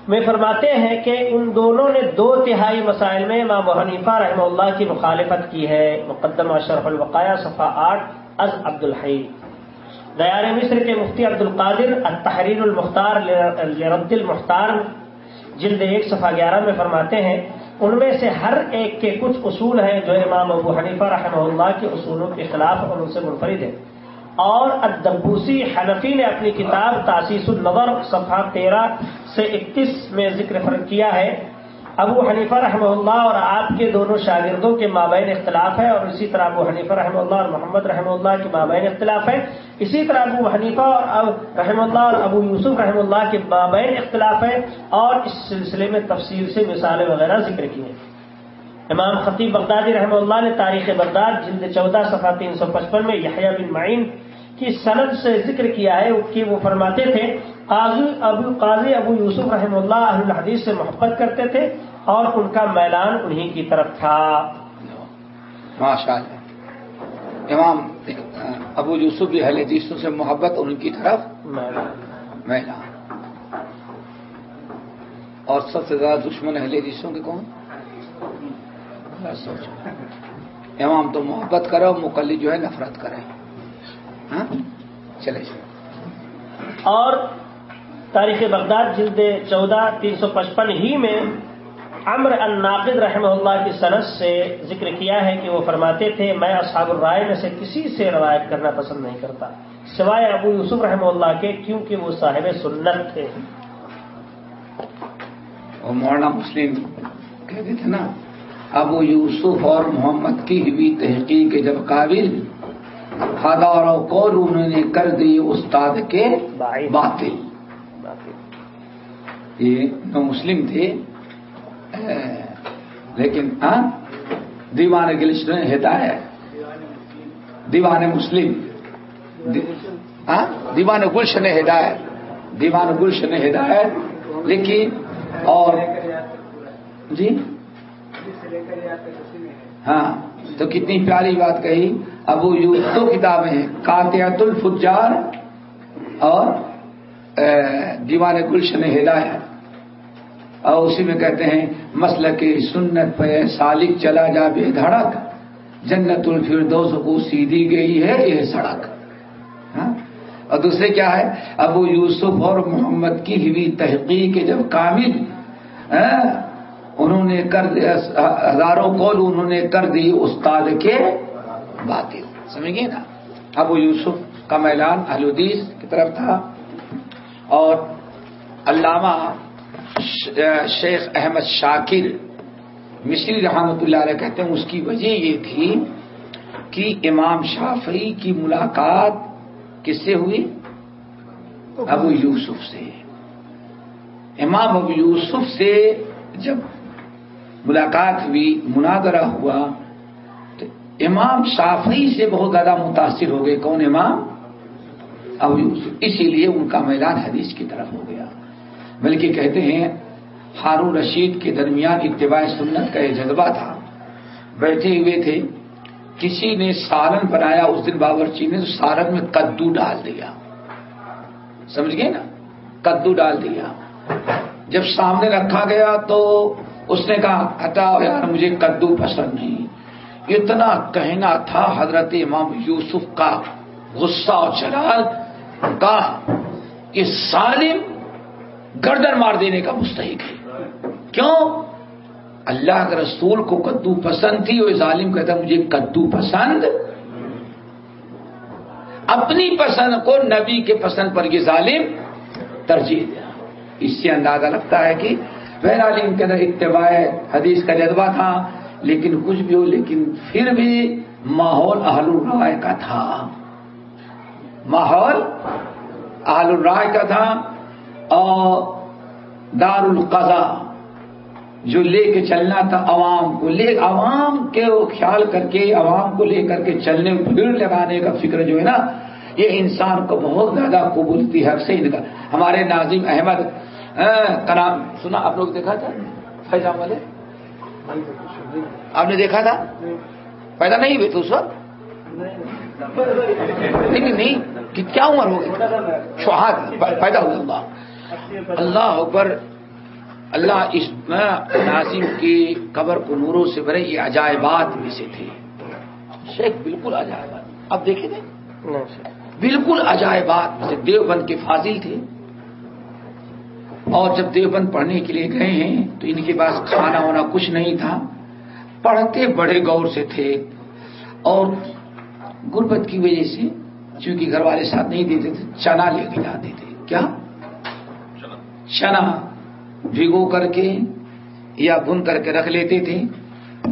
میں فرماتے ہیں کہ ان دونوں نے دو تہائی مسائل میں امام حنیفہ رحمہ اللہ کی مخالفت کی ہے۔ مقدمہ شرف الوقایا صفحہ آٹھ، از عبد الحی۔ دیار مصر کے مفتی عبد القادر التحریر المختار لرد المختار جلد ایک صفحہ گیارہ میں فرماتے ہیں، ان میں سے ہر ایک کے کچھ اصول ہیں جو امام ابو حنیفہ رحمہ اللہ کے اصولوں کے خلاف اور ان سے منفرد ہیں۔ اور ادبوسی حنفی نے اپنی کتاب تاسیس النور صفحہ تیرہ سے اکتیس میں ذکر فرق کیا ہے۔ ابو حنیفہ رحمہ اللہ اور آپ کے دونوں شاگردوں کے مابین اختلاف ہے اور اسی طرح ابو حنیفہ رحمہ اللہ اور محمد رحمہ اللہ کے مابین اختلاف ہے۔ اسی طرح ابو حنیفہ اور رحمہ اللہ اور ابو یوسف رحمہ اللہ کے مابین اختلاف ہے اور اس سلسلے میں تفصیل سے مثالیں وغیرہ ذکر کی ہیں۔ امام خطیب بغدادی رحمہ اللہ نے تاریخ بغداد جلد چودہ صفحہ تین سو پچپن میں یحییٰ بن معین کی سند سے ذکر کیا ہے کہ وہ فرماتے تھے ابو قاضی ابو یوسف رحمہ اللہ اہل الحدیث سے محبت کرتے تھے اور ان کا میلان انہی کی طرف تھا۔ ماشاء اللہ امام ابو یوسف اہل حدیثوں سے محبت ان کی طرف میلان۔ اور سب سے زیادہ دشمن اہل حدیثوں کے کون؟ سوچو۔ امام تو محبت کرو مکلی جو ہے نفرت کرے۔ ہاں؟ چلے اور تاریخ بغداد جلد چودہ تین سو پچپن ہی میں امر الناقد رحمہ اللہ کی صنعت سے ذکر کیا ہے کہ وہ فرماتے تھے میں اصحاب الرائے میں سے کسی سے روایت کرنا پسند نہیں کرتا سوائے ابو یوسف رحمہ اللہ کے کیونکہ وہ صاحب سنت تھے۔ وہ مولانا مسلم کہتے تھے نا ابو یوسف اور محمد کی ہوئی تحقیق جب قابل ہزاروں کو انہوں نے کر دی استاد کے باطل۔ یہ نو مسلم تھے لیکن ہاں؟ دیوان گلشن ہدایت دیوان مسلم۔ دیوان گلشن ہدایت دیوان گلشن ہدایت لیکن، اور جی؟ ہاں تو کتنی پیاری بات کہی۔ ابو یو دو کتابیں ہیں کاتیات الفجار اور دیوان گلشن ہدایت اور اسی میں کہتے ہیں مسل کے سنت پہ سالک چلا جا بے دھڑک، جنت الفردوس کو سیدھی گئی ہے یہ سڑک۔ ہاں؟ اور دوسرے کیا ہے؟ ابو یوسف اور محمد کی ہوئی تحقیق جب کامل ہاں؟ انہوں نے کر ہزاروں کول انہوں نے کر دی استاد کے باطل۔ سمجھ گئے نا؟ ابو یوسف کا میلان الدیس کی طرف تھا اور علامہ شیخ احمد شاکر مصری رحمت اللہ علیہ کہتے ہیں، اس کی وجہ یہ تھی کہ امام شافعی کی ملاقات کس سے ہوئی؟ ابو یوسف سے۔ امام ابو یوسف سے جب ملاقات ہوئی، مناظرہ ہوا، تو امام شافعی سے بہت زیادہ متاثر ہو گئے۔ کون امام؟ ابو یوسف۔ اسی لیے ان کا میدان حدیث کی طرف ہو گیا۔ بلکہ کہتے ہیں، ہارون رشید کے درمیان اتباع سنت کا یہ جذبہ تھا۔ بیٹھے ہوئے تھے، کسی نے سالن بنایا، اس دن باورچی نے تو سالن میں کدو ڈال دیا۔ سمجھ گئے نا؟ کدو ڈال دیا۔ جب سامنے رکھا گیا تو اس نے کہا، ہٹاؤ یار، مجھے کدو پسند نہیں۔ اتنا کہنا تھا، حضرت امام یوسف کا غصہ اور چلال کا کہ سالم گردن مار دینے کا مستحق ہے۔ کیوں؟ اللہ کے رسول کو کدو پسند تھی اور ظالم کہتا مجھے کدو پسند اپنی پسند کو نبی کے پسند پر یہ ظالم ترجیح دیا۔ اس سے اندازہ لگتا ہے کہ بہرحال کے اندر اتباع حدیث کا جذبہ تھا، لیکن کچھ بھی ہو، لیکن پھر بھی ماحول اہل الرائے کا تھا۔ ماحول اہل الرائے کا تھا۔ اور دار القضا جو لے کے چلنا تھا عوام کو، لے، عوام کے خیال کر کے، عوام کو لے کر کے چلنے، بھیڑ لگانے کا فکر جو ہے نا، یہ انسان کو بہت زیادہ قبولتی حق سے۔ کا، ہمارے ناظم احمد کا نام سنا، آپ لوگ دیکھا تھا؟ فیضان والے؟ آپ نے دیکھا تھا؟ پیدا نہیں ہوئے تو اس وقت؟ نہیں نہیں کیا عمر ہو گئی؟ شہاد، پیدا ہوا۔ اللہ اکبر اللہ اس ناظم کی قبر کو نوروں سے بھرے یہ عجائبات میں سے تھے۔ شیخ بالکل عجائبات۔ اب دیکھے تھے بالکل عجائبات سے دیوبند کے فاضل تھے۔ اور جب دیوبند پڑھنے کے لیے گئے ہیں تو ان کے پاس کھانا وانا کچھ نہیں تھا۔ پڑھتے بڑے غور سے تھے۔ اور غربت کی وجہ سے چونکہ گھر والے ساتھ نہیں دیتے تھے چنا لے کے جاتے تھے۔ کیا؟ چنا بھگو کر کے یا بن کر کے رکھ لیتے تھے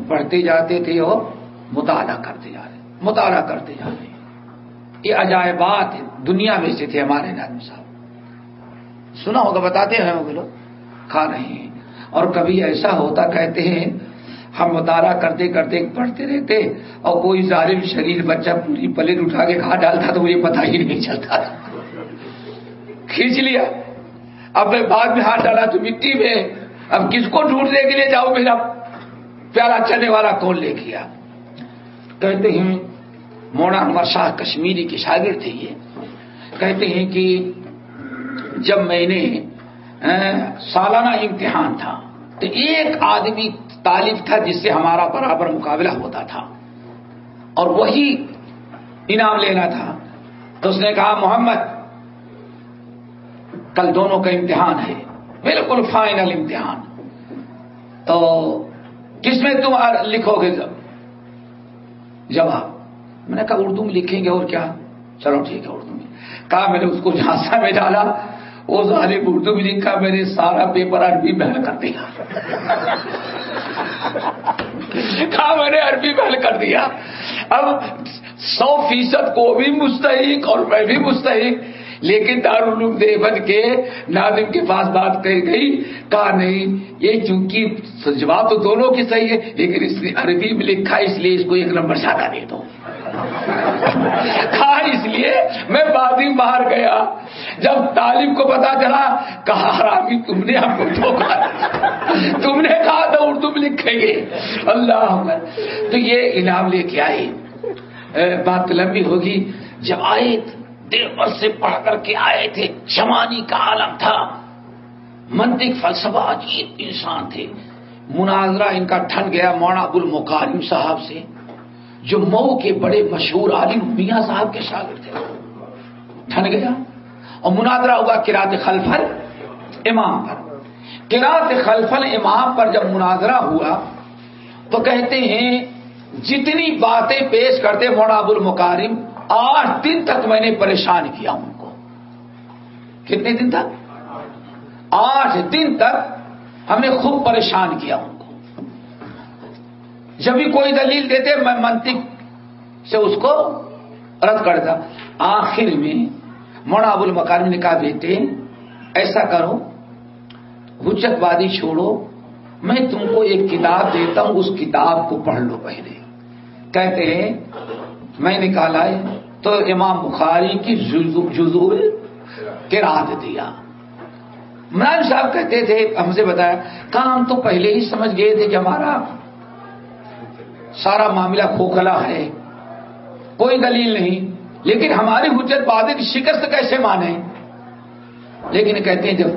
پڑھتے جاتے تھے اور مطالعہ کرتے جا رہے مطالعہ کرتے جا رہے یہ عجائبات دنیا میں سے تھے ہمارے نادم صاحب۔ سنا ہوگا، بتاتے ہیں وہ لوگ، کھا رہے ہیں۔ اور کبھی ایسا ہوتا، کہتے ہیں، ہم مطالعہ کرتے کرتے پڑھتے رہتے اور کوئی ظالم شریر بچہ پوری پلیٹ اٹھا کے کھا ڈالتا تو مجھے پتا ہی نہیں چلتا۔ کھینچ لیا۔ اب میں بعد میں ہاتھ ڈالا تو مٹی میں۔ اب کس کو ڈھونڈنے کے لیے جاؤ میرا پیارا چلنے والا کون لے گیا؟ کہتے ہیں مونا عمر شاہ کشمیری کے شاگرد تھے یہ۔ کہتے ہیں کہ جب میں نے سالانہ امتحان تھا تو ایک آدمی طالب تھا جس سے ہمارا برابر مقابلہ ہوتا تھا۔ اور وہی انعام لینا تھا۔ تو اس نے کہا، محمد کل دونوں کا امتحان ہے۔ بالکل فائنل امتحان۔ تو کس میں تم لکھو گے جواب۔ میں نے کہا اردو میں لکھیں گے اور کیا؟ چلو ٹھیک ہے اردو میں۔ کہا میں نے اس کو جھانسا میں ڈالا۔ وہ ظالم اردو میں لکھا۔ میں نے سارا پیپر عربی محل کر دیا۔ کہا میں نے عربی محل کر دیا۔ اب سو فیصد کو بھی مستحق اور میں بھی مستحق۔ لیکن دارالعلوم دیوبند کے ناظم کے پاس بات کہی گئی، کہا، نہیں، یہ چونکہ جواب تو دونوں کی صحیح ہے، لیکن اس نے عربی میں لکھا، اس لیے اس کو ایک نمبر زیادہ دے دو۔ کہا، اس لیے میں بازی باہر گیا۔ جب تعلیم کو پتا چلا، کہا، حرامی، تم نے ہم کو دھوکا تم نے کہا تھا اردو میں لکھیں گے۔ اللہ تو یہ انعام لے کے آئے۔ بات لمبی ہوگی۔ جب آئے دیر سے پڑھ کر کے آئے تھے، جوانی کا عالم تھا۔ منطق فلسفہ عجیب انسان تھے۔ مناظرہ ان کا ٹھن گیا مونا ابو المکارم صاحب سے، جو مئو کے بڑے مشہور عالم میاں صاحب کے شاگرد تھے۔ ٹھن گیا۔ اور مناظرہ ہوا کراط خلفل امام پر۔ کراط خلفل امام پر جب مناظرہ ہوا، تو کہتے ہیں، جتنی باتیں پیش کرتے مونا ابو المکارم آٹھ دن تک میں نے پریشان کیا ان کو۔ کتنے دن تک؟ آٹھ دن تک ہم نے خوب پریشان کیا ان کو۔ جب بھی کوئی دلیل دیتے میں منطق سے اس کو رد کرتا۔ آخر میں مونا ابو المکارم نے کہا، بیٹے، ایسا کرو، حجت وادی چھوڑو۔ میں تم کو ایک کتاب دیتا ہوں، اس کتاب کو پڑھ لو پہلے۔ کہتے ہیں میں نکالا تو امام بخاری کی جزول کے رات دیا۔ مران صاحب کہتے تھے، ہم سے بتایا، کام تو پہلے ہی سمجھ گئے تھے کہ ہمارا سارا معاملہ کھوکھلا ہے، کوئی دلیل نہیں، لیکن ہماری حجت بادی کی شکست کیسے مانے؟ لیکن کہتے ہیں، جب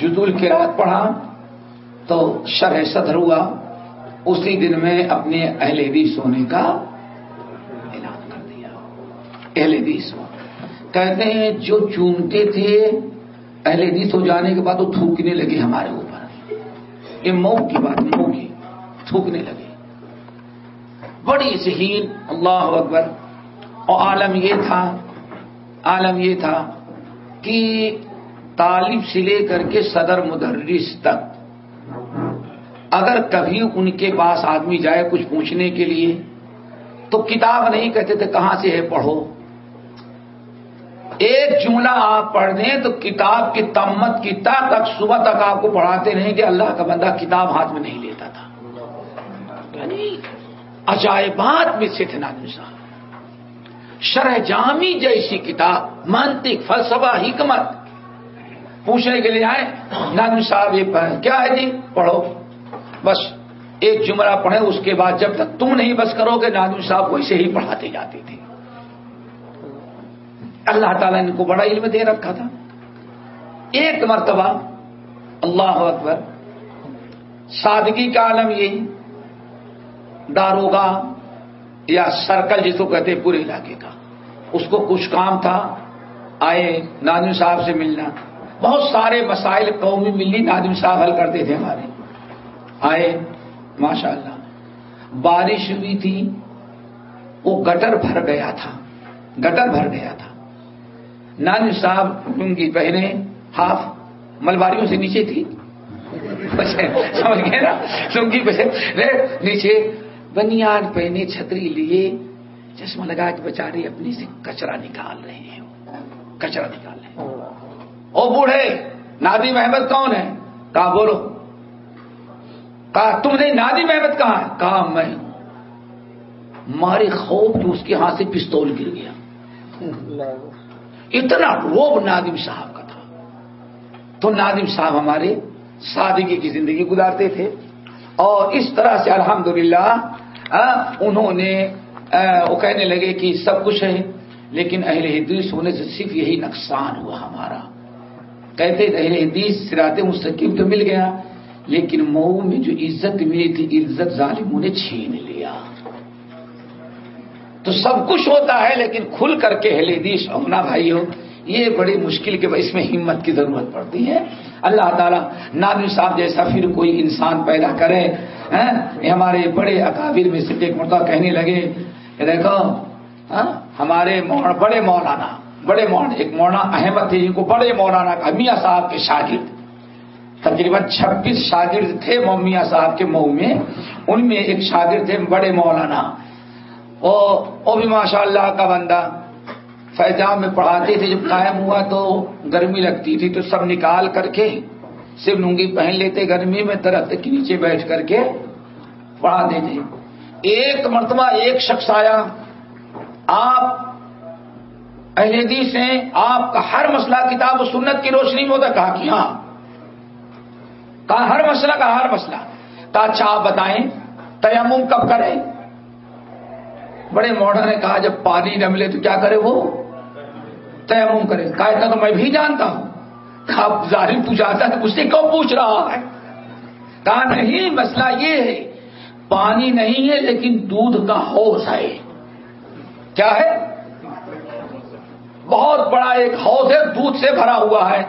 جزول کے رات پڑھا تو شرح صدر ہوا، اسی دن میں اپنے اہل حدیث ہونے کا اہل حدیث ہو کہتے ہیں جو چونتے تھے اہل حدیث ہو جانے کے بعد وہ تھوکنے لگے ہمارے اوپر۔ یہ مئو کی بات مئو کی تھوکنے لگے۔ بڑی ذہین اللہ اکبر۔ اور عالم یہ تھا، عالم یہ تھا کہ طالب سے لے کر کے صدر مدرس تک، اگر کبھی ان کے پاس آدمی جائے کچھ پوچھنے کے لیے، تو کتاب نہیں کہتے تھے کہاں سے ہے، پڑھو۔ ایک جملہ آپ پڑھ دیں تو کتاب کی تمت کی تا تک صبح تک آپ کو پڑھاتے نہیں کہ اللہ کا بندہ کتاب ہاتھ میں نہیں لیتا تھا۔ یعنی عجائبات میں سے تھے نادم صاحب شرح جامی جیسی کتاب، منطق، فلسفہ، حکمت۔ پوچھنے کے لیے آئے نادم صاحب یہ کیا ہے جی؟ پڑھو۔ بس ایک جملہ پڑھے اس کے بعد جب تک تم نہیں بس کرو گے نادم صاحب ویسے ہی پڑھاتے جاتے تھے۔ اللہ تعالیٰ نے ان کو بڑا علم دے رکھا تھا۔ ایک مرتبہ اللہ اکبر، سادگی کا عالم یہی داروگا یا سرکل جس کو کہتے پورے علاقے کا، اس کو کچھ کام تھا، آئے نادم صاحب سے ملنا۔ بہت سارے مسائل قومی ملی، نادم صاحب حل کرتے تھے ہمارے۔ آئے ماشاء اللہ بارش ہوئی تھی، وہ گٹر بھر گیا تھا۔ گٹر بھر گیا تھا۔ نان صاحب لنگی پہنے ہاف ملباریوں سے نیچے تھی سمجھ گئے نا؟ لنگی پہنے نیچے، بنیاد پہنے چھتری لیے، چشمہ لگا کے بچارے اپنی سے کچرا نکال رہے ہیں۔ کچرا نکال رہے ہیں۔ او بوڑھے نادیم احمد کون ہے؟ کہا بولو؟ کہا تم نے نادیم احمد کہاں ہے؟ کہا میں؟ مارے خوف تو اس کے ہاتھ سے پستول گر گیا۔ اتنا روب نادم صاحب کا تھا۔ تو نادم صاحب ہمارے سادگی کی زندگی گزارتے تھے۔ اور اس طرح سے الحمدللہ انہوں نے وہ کہنے لگے کہ سب کچھ ہے، لیکن اہل حدیث ہونے سے صرف یہی نقصان ہوا ہمارا۔ کہتے اہل حدیث سراتے مستقیم تو مل گیا، لیکن مئو میں جو عزت ملی تھی، عزت ظالموں نے چھین لیا۔ تو سب کچھ ہوتا ہے، لیکن کھل کر کے اہل حدیث ہونا بھائی ہو یہ بڑی مشکل کے اس میں ہمت کی ضرورت پڑتی ہے۔ اللہ تعالیٰ نادم صاحب جیسا پھر کوئی انسان پیدا کرے ہاں؟ ہمارے بڑے اکابر میں سے ایک مرتبہ کہنے لگے کہ دیکھو ہاں؟ ہمارے بڑے مولانا بڑے مولانا ایک مولانا احمد تھے، جن کو بڑے مولانا کا میاں صاحب کے شاگرد، تقریباً چھبیس شاگرد تھے میاں صاحب کے مئو میں، ان میں ایک شاگرد تھے بڑے مولانا۔ وہ بھی ماشاء اللہ کا بندہ فیضام میں پڑھاتے تھے، جب قائم ہوا تو گرمی لگتی تھی تو سب نکال کر کے صرف لنگی پہن لیتے، گرمی میں درخت کے نیچے بیٹھ کر کے پڑھاتے تھے ایک مرتبہ ایک شخص آیا، آپ اہل حدیث ہیں، آپ کا ہر مسئلہ کتاب و سنت کی روشنی میں ہوتا، کہا کہ ہاں کہا ہر مسئلہ کا ہر مسئلہ، کہا اچھا آپ بتائیں، تیمم کب کریں؟ بڑے موڑا نے کہا جب پانی نہ ملے تو کیا کرے وہ؟ تیمم کرے۔ کہا، اتنا تو میں بھی جانتا ہوں۔ کہا ظاہر تو جانتا ہے اس سے کیوں پوچھ رہا ہے؟ کہا، نہیں، مسئلہ یہ ہے، پانی نہیں ہے لیکن دودھ کا حوض ہے۔ کیا ہے؟ بہت بڑا ایک حوض ہے، دودھ سے بھرا ہوا ہے۔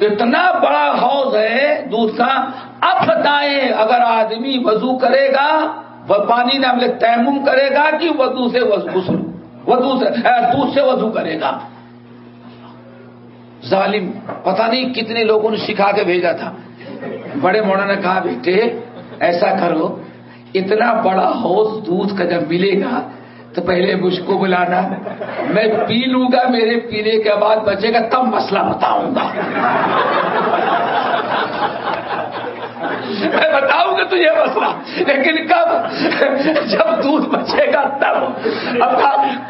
اتنا بڑا حوض ہے دودھ کا، اب بتائیں، اگر آدمی وضو کرے گا وہ پانی نہ ملے، تیمم کرے گا کہ وضو سے وضو سے دودھ سے وضو کرے گا۔ ظالم، پتہ نہیں کتنے لوگوں نے سکھا کے بھیجا تھا۔ بڑے موڑا نے کہا، بیٹے، ایسا کرو، اتنا بڑا حوض دودھ کا جب ملے گا، تو پہلے مجھ کو بلانا۔ میں پی لوں گا، میرے پینے کے بعد بچے گا، تب مسئلہ بتاؤں گا۔ میں بتاؤں گا تجھے مسئلہ، لیکن کب؟ جب دودھ بچے گا تب۔ اب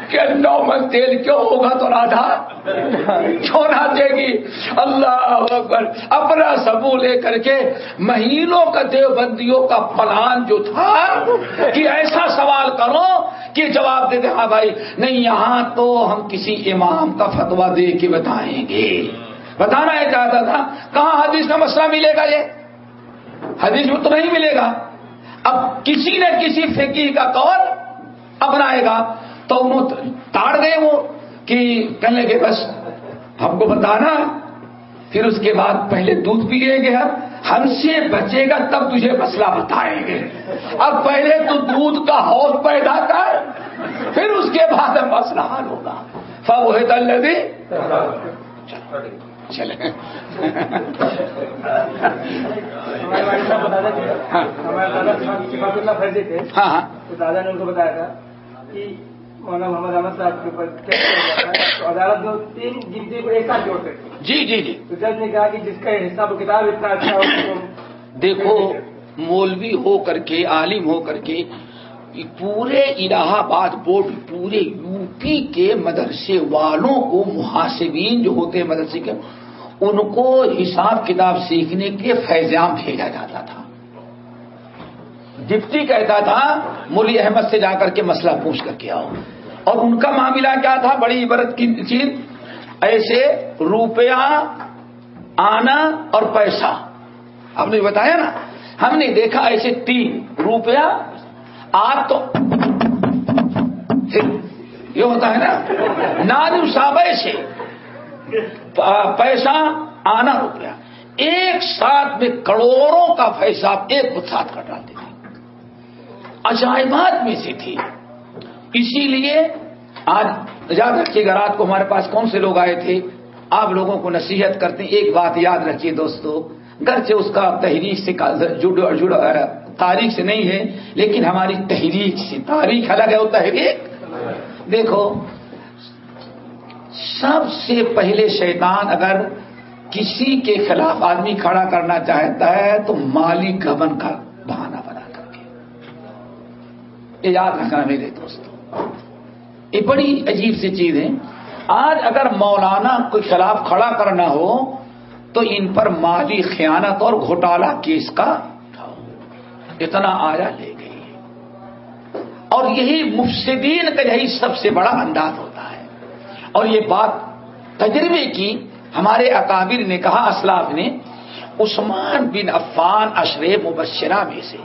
کہ نو من تیل کیوں ہوگا تو راجا کیوں نہ دے گی۔ اللہ اکبر۔ اپنا سبو لے کر کے مہینوں کا دیوبندیوں کا پلان جو تھا کہ ایسا سوال کرو کہ جواب دے دے ہاں بھائی، نہیں، یہاں تو ہم کسی امام کا فتوا دے کے بتائیں گے۔ بتانا یہ چاہتا تھا کہاں حدیث کا مسئلہ ملے گا یہ؟ حدیث میں تو نہیں ملے گا۔ اب کسی نہ کسی فکی کا قول اپنائے گا تو وہ تاڑ گئے وہ کہ کہنے لگے بس ہم کو بتانا۔ پھر اس کے بعد پہلے دودھ پیئیں گے ہم۔ ہم سے بچے گا تب تجھے مسئلہ بتائیں گے۔ اب پہلے تو دودھ کا حوض پیدا کر، پھر اس کے بعد مسئلہ حل ہوگا۔ فو ہے چلے۔ ہاں ہاں۔ دادا نے ان کو بتایا تھا کہ مولانا محمد احمد صاحب کے اوپر عدالت جو تین گنتی کو ایک ساتھ جوڑتے جی جی جی۔ تو جج نے کہا کہ جس کا حساب و کتاب اتنا اچھا ہو دیکھو مولوی ہو کر کے عالم ہو کر کے پورے الہ آباد بورڈ، پورے یو پی کے مدرسے والوں کو، محاسبین جو ہوتے ہیں مدرسے کے، ان کو حساب کتاب سیکھنے کے فیضام بھیجا جاتا تھا۔ ڈپٹی کہتا تھا، مولی احمد سے جا کر کے مسئلہ پوچھ کر کے آؤ۔ اور ان کا معاملہ کیا تھا؟ بڑی عبرت کی چیز۔ ایسے روپیہ، آنا اور پیسہ۔ ہم نے بتایا نا؟ ہم نے دیکھا ایسے تین۔ روپیہ آ تو پھر یہ ہوتا ہے نا نادم صاحب ایسے پیسہ آنا روپیہ ایک ساتھ میں کروڑوں کا پیسہ ایک ساتھ کر ڈالتے تھے۔ عجائبات میں سے تھی۔ اسی لیے آج یاد رکھیے گا، رات کو ہمارے پاس کون سے لوگ آئے تھے؟ آپ لوگوں کو نصیحت کرتے ہیں، ایک بات یاد رکھیے دوستو، گرچہ اس کا تحریک سے جڑ تاریخ سے نہیں ہے، لیکن ہماری تحریک سے تاریخ الگ ہے وہ تحریک دیکھو، سب سے پہلے شیطان اگر کسی کے خلاف آدمی کھڑا کرنا چاہتا ہے، تو مالی گبن کا بہانہ بنا کر کے۔ یہ یاد رکھنا میرے دوستوں یہ بڑی عجیب سی چیز ہے۔ آج اگر مولانا کے خلاف کھڑا کرنا ہو، تو ان پر مالی خیانت اور گھوٹالا کیس کا اتنا آیا لے گئی اور یہی مفسدین کا یہی سب سے بڑا انداز ہوتا ہے۔ اور یہ بات تجربے کی ہمارے اکابر نے کہا، اسلاف نے، عثمان بن عفان اشرے مبشرہ میں سے،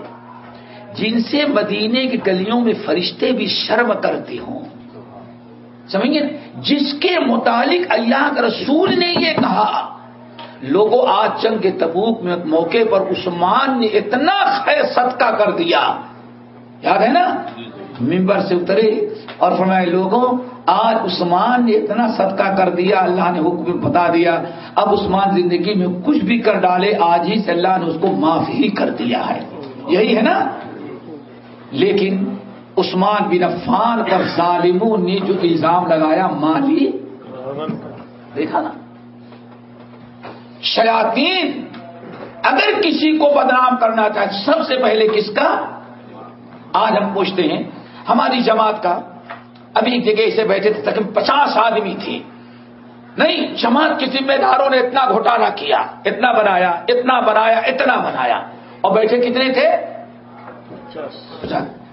جن سے مدینے کی گلیوں میں فرشتے بھی شرم کرتے ہوں۔ سمجھ جس کے متعلق اللہ کا رسول نے یہ کہا لوگوں آج چند کے تبوک میں موقع پر عثمان نے اتنا خیر صدقہ کر دیا۔ یاد ہے نا؟ ممبر سے اترے اور فرمائے لوگوں آج عثمان نے اتنا صدقہ کر دیا، اللہ نے حکم بتا دیا۔ اب عثمان زندگی میں کچھ بھی کر ڈالے، آج ہی سے اللہ نے اس کو معاف ہی کر دیا ہے۔ یہی ہے نا؟ لیکن عثمان بن عفان پر ظالموں نے جو الزام لگایا، مالی؟ دیکھا نا؟ شیاطین اگر کسی کو بدنام کرنا چاہے، سب سے پہلے کس کا؟ آج ہم پوچھتے ہیں، ہماری جماعت کا، ابھی ایک جگہ سے بیٹھے تھے، تقریباً پچاس آدمی تھے۔ نہیں، جماعت کے ذمہ داروں نے اتنا گھوٹالا کیا، اتنا بنایا اتنا بنایا اتنا بنایا۔ اور بیٹھے کتنے تھے؟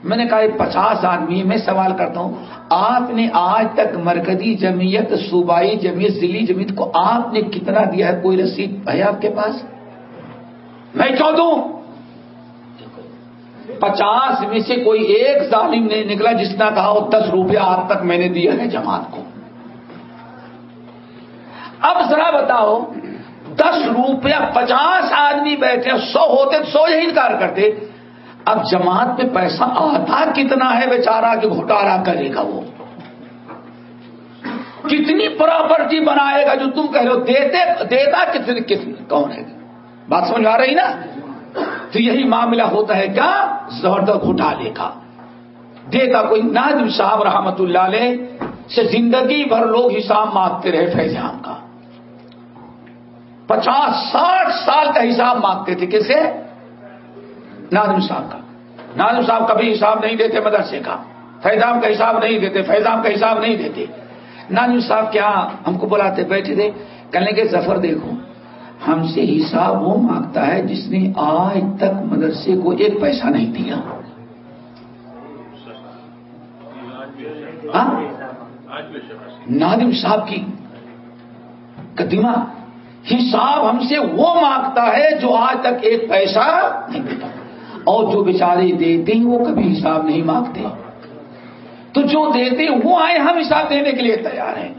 میں نے کہا یہ پچاس آدمی میں سوال کرتا ہوں، آپ نے آج تک مرکزی جمعیت، صوبائی جمعیت، ضلعی جمعیت کو آپ نے کتنا دیا ہے؟ کوئی رسید ہے آپ کے پاس؟ میں کیوں دوں پچاس میں سے کوئی ایک ظالم نہیں نکلا جس نے کہا وہ دس روپیہ آج تک میں نے دیا ہے جماعت کو۔ اب ذرا بتاؤ، دس روپیہ پچاس آدمی بیٹھے سو ہوتے سو ہی انکار کرتے۔ اب جماعت میں پیسہ آتا کتنا ہے بیچارہ کہ گھوٹالا کرے گا وہ؟ کتنی پراپرٹی بنائے گا جو تم کہہ رہے ہو؟ دیتے، دیتا کتنے کتنے، کون ہے؟ بات سمجھ آ رہی نا؟ تو یہی معاملہ ہوتا ہے کیا؟ زبردست گھوٹالے کا۔ دیتا کوئی نادم صاحب رحمت اللہ علیہ سے زندگی بھر لوگ حساب مانگتے رہے فیضان کا۔ پچاس، ساٹھ سال کا حساب مانگتے تھے کیسے نادم صاحب کا۔ نادم صاحب کبھی حساب نہیں دیتے، مدرسے کا۔ فیضام کا حساب نہیں دیتے فیضام کا حساب نہیں دیتے۔ نادم صاحب کیا ہم کو بلاتے بیٹھے تھے، کہنے کے سفر دیکھو، ہم سے حساب وہ مانگتا ہے جس نے آج تک مدرسے کو ایک پیسہ نہیں دیا۔ ہاں؟ نادم صاحب کی قدیمہ حساب ہم سے وہ مانگتا ہے جو آج تک ایک پیسہ نہیں دیتا۔ اور جو بیچارے دیتے ہیں وہ کبھی حساب نہیں مانگتے۔ تو جو دیتے وہ آئے، ہم حساب دینے کے لیے تیار ہیں۔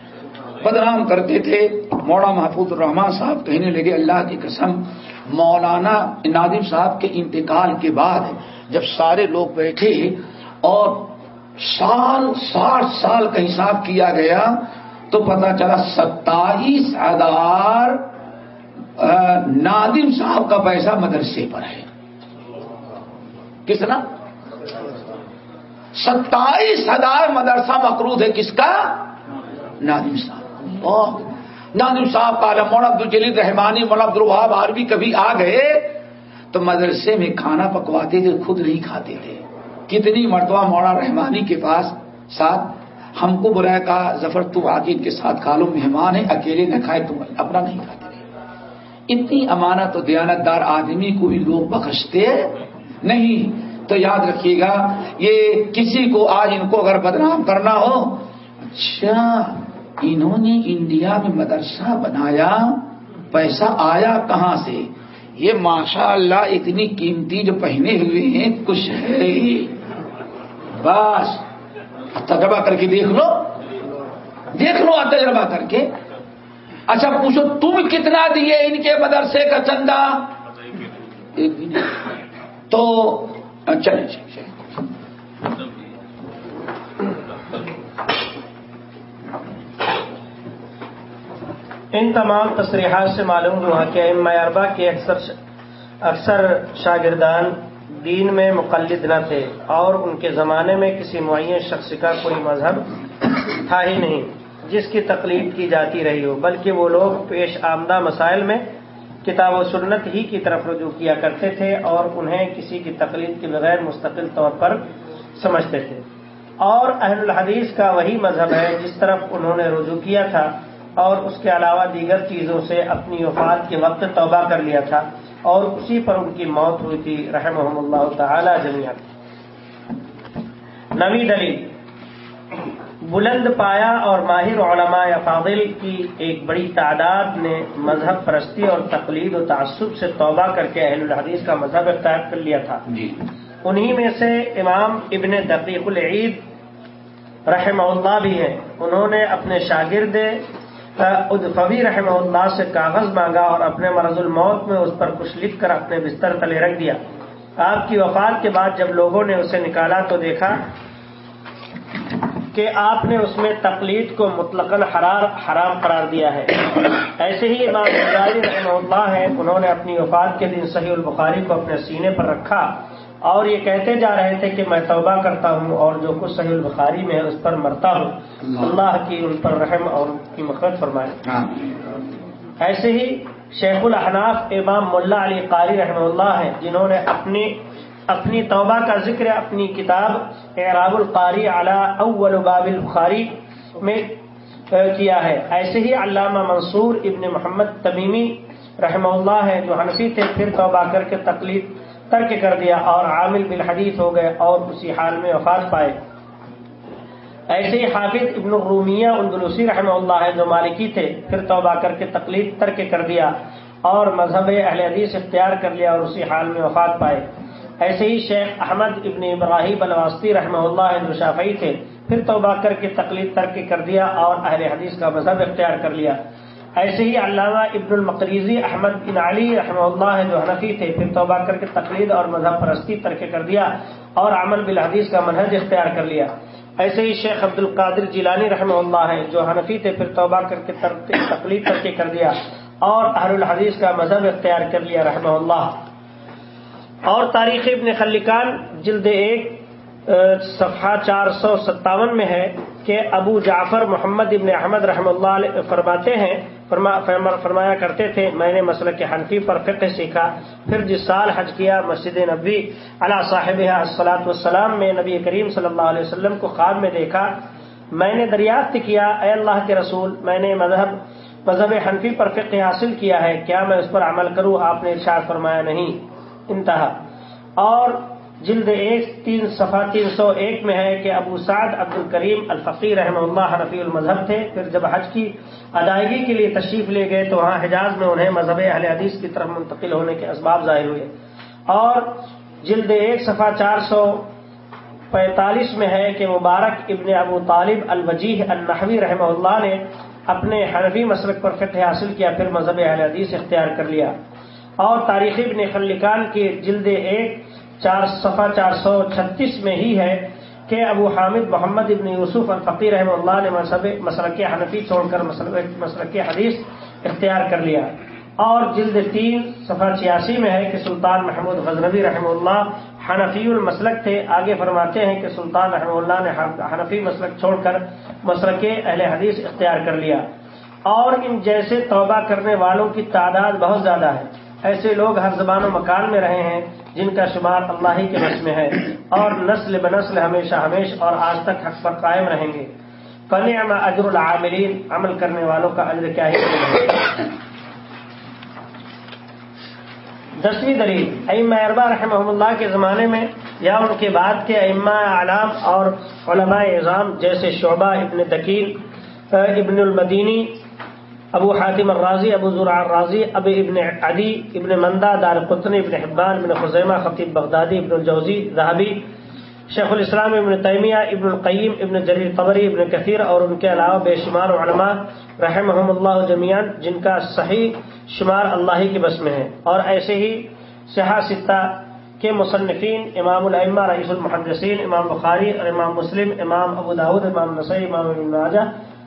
بدنام کرتے تھے۔ مولا محفوظ الرحمان صاحب کہنے لگے، اللہ کی قسم، مولانا نادم صاحب کے انتقال کے بعد جب سارے لوگ بیٹھے اور سال ساٹھ سال کا حساب کیا گیا، تو پتا چلا ستائیس ہزار نادم صاحب کا پیسہ مدرسے پر ہے۔ کتنا ستائیس ہزار مدرسہ مقروض ہے کس کا؟ نادم صاحب۔ نادم صاحب کا مولا عبد الجلیل رحمانی مولا عبد الوہاب عربی کبھی آ گئے تو مدرسے میں کھانا پکواتے تھے، خود نہیں کھاتے تھے۔ کتنی مرتبہ مولا رحمانی کے پاس، ساتھ ہم کو بلایا، کہا، ظفر تم آگے ان کے ساتھ کھا لو، مہمان ہے اکیلے نہ کھائے تم، اپنا نہیں کھاتے تھے۔ اتنی امانت و دیانت دار آدمی کو بھی لوگ بخشتے نہیں، تو یاد رکھیے گا، یہ کسی کو آج ان کو اگر بدنام کرنا ہو اچھا انہوں نے انڈیا میں مدرسہ بنایا، پیسہ آیا کہاں سے؟ یہ ماشاء اللہ اتنی قیمتی جو پہنے ہوئے ہیں، کچھ ہے بس تجربہ کر کے دیکھ لو۔ دیکھ لو تجربہ کر کے۔ اچھا پوچھو تم کتنا دیے ان کے مدرسے کا چندہ؟ تو چلے جی۔ ان تمام تصریحات سے معلوم ہوا کہ ام اربا کے اکثر اکثر شاگردان دین میں مقلد نہ تھے اور ان کے زمانے میں کسی معین شخص کا کوئی مذہب تھا ہی نہیں، جس کی تقلید کی جاتی رہی ہو، بلکہ وہ لوگ پیش آمدہ مسائل میں کتاب و سنت ہی کی طرف رجوع کیا کرتے تھے اور انہیں کسی کی تقلید کے بغیر مستقل طور پر سمجھتے تھے۔ اور اہل الحدیث کا وہی مذہب ہے جس طرف انہوں نے رجوع کیا تھا اور اس کے علاوہ دیگر چیزوں سے اپنی وفات کے وقت توبہ کر لیا تھا اور اسی پر ان کی موت ہوئی تھی۔ رحم اللہ تعالی جمیا نوی دلیل۔ بلند پایا اور ماہر علماء فاضل کی ایک بڑی تعداد نے مذہب پرستی اور تقلید و تعصب سے توبہ کر کے اہل الحدیث کا مذہب اختیار کر لیا تھا۔ جی۔ انہی میں سے امام ابن دقیق العید رحمہ اللہ بھی ہیں۔ انہوں نے اپنے شاگرد ادفوی رحمہ اللہ سے کاغذ مانگا اور اپنے مرض الموت میں اس پر کچھ لکھ کر اپنے بستر تلے رکھ دیا۔ آپ کی وفات کے بعد جب لوگوں نے اسے نکالا تو دیکھا کہ آپ نے اس میں تقلید کو مطلق حرار حرام قرار دیا ہے۔ ایسے ہی امام رحمہ اللہ ہے انہوں نے اپنی وفات کے دن صحیح البخاری کو اپنے سینے پر رکھا اور یہ کہتے جا رہے تھے کہ میں توبہ کرتا ہوں اور جو کچھ صحیح البخاری میں اس پر مرتا ہوں۔ اللہ۔ کی ان پر رحم اور ان کی مقرر فرمائے۔ ایسے ہی شیخ الحناف امام ملا علی قاری رحمہ اللہ ہیں جنہوں نے اپنی اپنی توبہ کا ذکر اپنی کتاب اعراب القاری اعلی اول باب البخاری میں کیا ہے۔ ایسے ہی علامہ منصور ابن محمد تمیمی رحمہ اللہ ہے جو ہنسی تھے، پھر توبہ کر کے تکلیف ترک کر دیا اور عامل بالحدیث ہو گئے اور اسی حال میں وفات پائے۔ ایسے ہی حافظ ابن الرومیہ اندلوسی رحمہ اللہ ہے جو مالکی تھے، پھر توبہ کر کے تکلیف ترک کر دیا اور مذہب اہل حدیث اختیار کر لیا اور اسی حال میں وفات پائے۔ ایسے ہی شیخ احمد ابن ابراہیم الواسطی رحمہ اللہ جو شافعی تھے، پھر توبہ کر کے تکلیف ترک کر دیا اور اہل حدیث کا مذہب اختیار کر لیا۔ ایسے ہی علامہ ابن المقریزی احمد بن علی رحمہ اللہ جو حنفی تھے، پھر توبہ کر کے تقلید اور مذہب پرستی ترک کر دیا اور عمل بالحدیث کا منہج اختیار کر لیا۔ ایسے ہی شیخ عبد القادر جیلانی رحمہ اللہ ہے جو حنفی تھے، پھر توبہ کر کے تقلید ترک کر دیا اور اہل الحدیث کا مذہب اختیار کر لیا رحمہ اللہ۔ اور تاریخ ابن خلیقان جلد ایک صفحہ چار سو ستاون میں ہے کہ ابو جعفر محمد ابن احمد رحم اللہ فرماتے ہیں فرمایا کرتے تھے، میں نے مسئلہ کے حنفی پر فقہ سیکھا، پھر جس سال حج کیا مسجد نبی علیہ صاحب السلاۃ والسلام میں نبی کریم صلی اللہ علیہ وسلم کو خواب میں دیکھا، میں نے دریافت کیا، اے اللہ کے رسول، میں نے مذہب مذہب حنفی پر فقہ حاصل کیا ہے، کیا میں اس پر عمل کروں؟ آپ نے ارشاد فرمایا نہیں۔ انتہا۔ اور جلد ایک، تین، صفحہ تین سو ایک میں ہے کہ ابو سعد عبد الکریم الفقی رحمہ اللہ حنفی المذہب تھے۔ پھر جب حج کی ادائیگی کے لیے تشریف لے گئے تو وہاں حجاز میں انہیں مذہب اہل حدیث کی طرف منتقل ہونے کے اسباب ظاہر ہوئے۔ اور جلد ایک، صفحہ چار سو پینتالیس میں ہے کہ مبارک ابن ابو طالب الوجیح النحوی رحمہ اللہ نے اپنے حنفی مسلک پر فقہ حاصل کیا، پھر مذہب اہل حدیث اختیار کر لیا۔ اور تاریخی ابن خلکان کی جلد ایک، چار صفحہ چار سو چھتیس میں ہی ہے کہ ابو حامد محمد ابن یوسف الفقی رحمہ اللہ نے مذہب مسلک حنفی چھوڑ کر مسلک حدیث اختیار کر لیا۔ اور جلد تین، صفحہ چھیاسی میں ہے کہ سلطان محمود غزنبی رحمہ اللہ حنفی المسلک تھے۔ آگے فرماتے ہیں کہ سلطان رحمہ اللہ نے حنفی مسلک چھوڑ کر مسلک اہل حدیث اختیار کر لیا۔ اور ان جیسے توبہ کرنے والوں کی تعداد بہت زیادہ ہے۔ ایسے لوگ ہر زبان و مکان میں رہے ہیں جن کا شمار اللہ ہی کے بس میں ہے۔ اور نسل بنسل ہمیشہ ہمیش اور آج تک حق پر قائم رہیں گے۔ اجر العاملین۔ عمل کرنے والوں کا اجر کیا ہی دسویں دلیل۔ ام اربا رحمہ اللہ کے زمانے میں یا ان کے بعد کے ائمہ علام اور علماء اعظام جیسے شعبہ ابن دکیل ابن المدینی ابو حاتم الرازی، ابو ذرا الرازی اب ابن عدی، ابن مندہ دار قطن ابن حبان، ابن خزیمہ، خطیب بغدادی، ابن الجوزی، ذہبی، شیخ الاسلام، ابن تیمیہ، ابن القیم، ابن جریر قبری، ابن کثیر، اور ان کے علاوہ بے شمار علماء رحم اللہ جمیان جن کا صحیح شمار اللہ کی بس میں ہے۔ اور ایسے ہی سیاح ستہ کے مصنفین، امام العمہ رئیس المحدثین، امام بخاری اور امام مسلم، امام ابو داود، امام نسائی، امام راجہ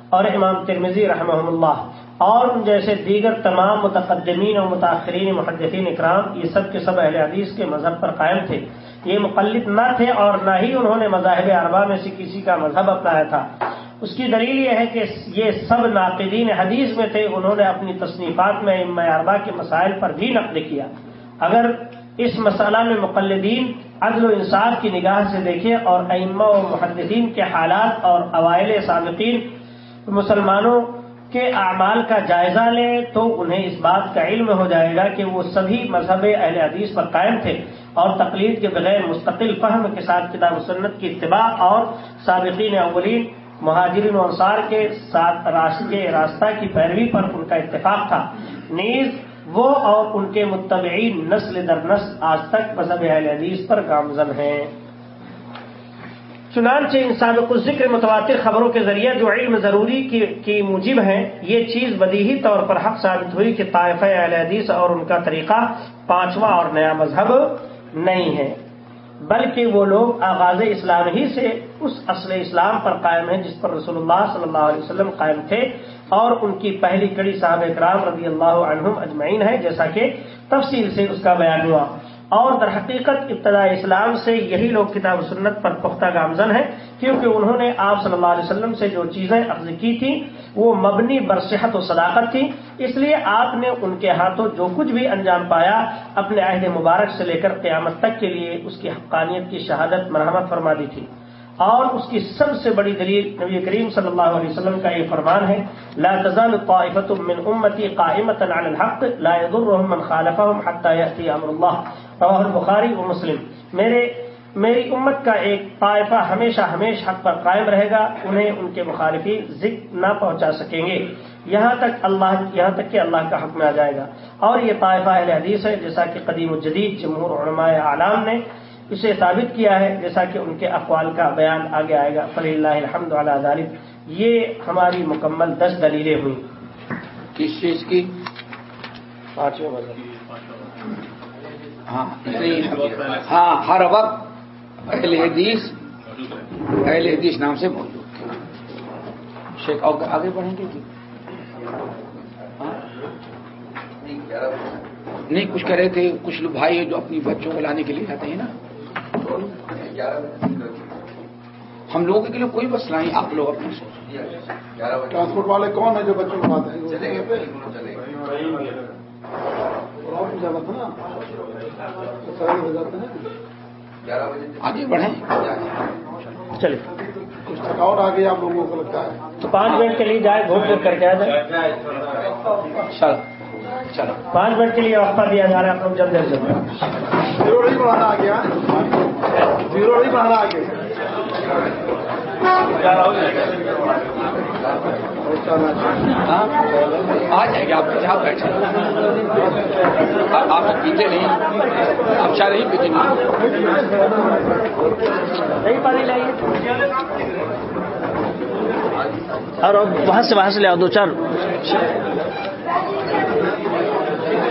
اور امام ترمزی رحمہ اللہ۔ اور ان جیسے دیگر تمام متقدمین اور متاثرین محدثین اکرام، یہ سب کے سب اہل حدیث کے مذہب پر قائم تھے۔ یہ مقلد نہ تھے اور نہ ہی انہوں نے مذاہب اربا میں سے کسی کا مذہب اپنایا تھا۔ اس کی دلیل یہ ہے کہ یہ سب ناقدین حدیث میں تھے، انہوں نے اپنی تصنیفات میں ام اربا کے مسائل پر بھی نقل کیا۔ اگر اس مسئلہ میں مقلدین عدل و انصاف کی نگاہ سے دیکھیں اور ائمہ و محدثین کے حالات اور اوائل سابقین، مسلمانوں کے اعمال کا جائزہ لیں تو انہیں اس بات کا علم ہو جائے گا کہ وہ سبھی مذہب اہل حدیث پر قائم تھے اور تقلید کے بغیر مستقل فہم کے ساتھ کتاب و سنت کی اتباع اور سابقین اولین، مہاجرین و انصار کے ساتھ راستہ کی پیروی پر ان کا اتفاق تھا۔ نیز وہ اور ان کے متبعین نسل در نسل آج تک مذہب اہل حدیث پر گامزن ہیں۔ چنانچہ ان سابق ذکر متواتر خبروں کے ذریعے جو علم ضروری کی کی ہیں، یہ چیز بدیہی طور پر حق ثابت ہوئی کہ طائفہ اہل حدیث اور ان کا طریقہ پانچواں اور نیا مذہب نہیں ہے۔ بلکہ وہ لوگ آغاز اسلام ہی سے اس اصل اسلام پر قائم ہیں جس پر رسول اللہ صلی اللہ علیہ وسلم قائم تھے اور ان کی پہلی کڑی صاحب اکرام رضی اللہ عنہم اجمعین ہے جیسا کہ تفصیل سے اس کا بیان ہوا۔ اور در حقیقت ابتدا اسلام سے یہی لوگ کتاب سنت پر پختہ گامزن ہیں، کیونکہ انہوں نے آپ صلی اللہ علیہ وسلم سے جو چیزیں اخذ کی تھیں، وہ مبنی برصحت و صداقت تھی اس لیے آپ نے ان کے ہاتھوں جو کچھ بھی انجام پایا، اپنے عہد مبارک سے لے کر قیامت تک کے لیے اس کی حقانیت کی شہادت، مرحمت فرما دی تھی۔ اور اس کی سب سے بڑی دلیل نبی کریم صلی اللہ علیہ وسلم کا یہ فرمان ہے، لا تزال طائفة من امتی قائمة على الحق، لا يضرهم من خالفهم حتى يأتي امر الله. رواه البخاری و مسلم۔ میرے میری امت کا ایک طائفہ ہمیشہ ہمیش حق پر قائم رہے گا، انہیں ان کے مخالفی ذکر نہ پہنچا سکیں گے۔ یہاں تک اللہ یہاں تک کہ اللہ کا حق میں آ جائے گا۔ اور یہ طائفہ اہل حدیث ہے جیسا کہ قدیم و جدید جمہور علماء عالم نے اسے ثابت کیا ہے جیسا کہ ان کے اقوال کا بیان آگے آئے گا۔ فلی اللہ الحمد اللہ یہ ہماری مکمل دس دلیلیں ہوئی کس چیز کی؟ پانچویں ہاں۔ ہاں ہر وقت اہل حدیث اہل حدیث نام سے موجود شیخ آگے بڑھیں گے جی؟ ہاں؟ نہیں کچھ کہہ رہے تھے کچھ لوگ بھائی جو اپنی بچوں کو لانے کے لیے جاتے ہیں نا۔ ہم لوگوں کے لیے کوئی مسئلہ نہیں آپ لوگ اپنے ٹرانسپورٹ والے کون ہیں جو بچوں کو آتے ہیں؟ آگے بڑھیں۔ چلے۔ کچھ تھکاوٹ آ گئی آپ لوگوں کو لگتا ہے۔ تو پانچ منٹ کے لیے جائے گھوم پھر کر کے آ جائے چلو چلو۔ پانچ منٹ کے لیے وقفہ دیا جا رہا ہے آپ لوگ جلد از جلد۔ زیرو نہیں بڑھانا آ گیا زیرو نہیں بڑھانا آ گیا ہاں آ جائے گا آپ آپ بیٹھے۔ آپ پیتے نہیں آپ چاہ رہی پیتے نہیں۔ نہیں پانی لائیے۔ اور وہاں سے وہاں سے لے آؤ دو چار۔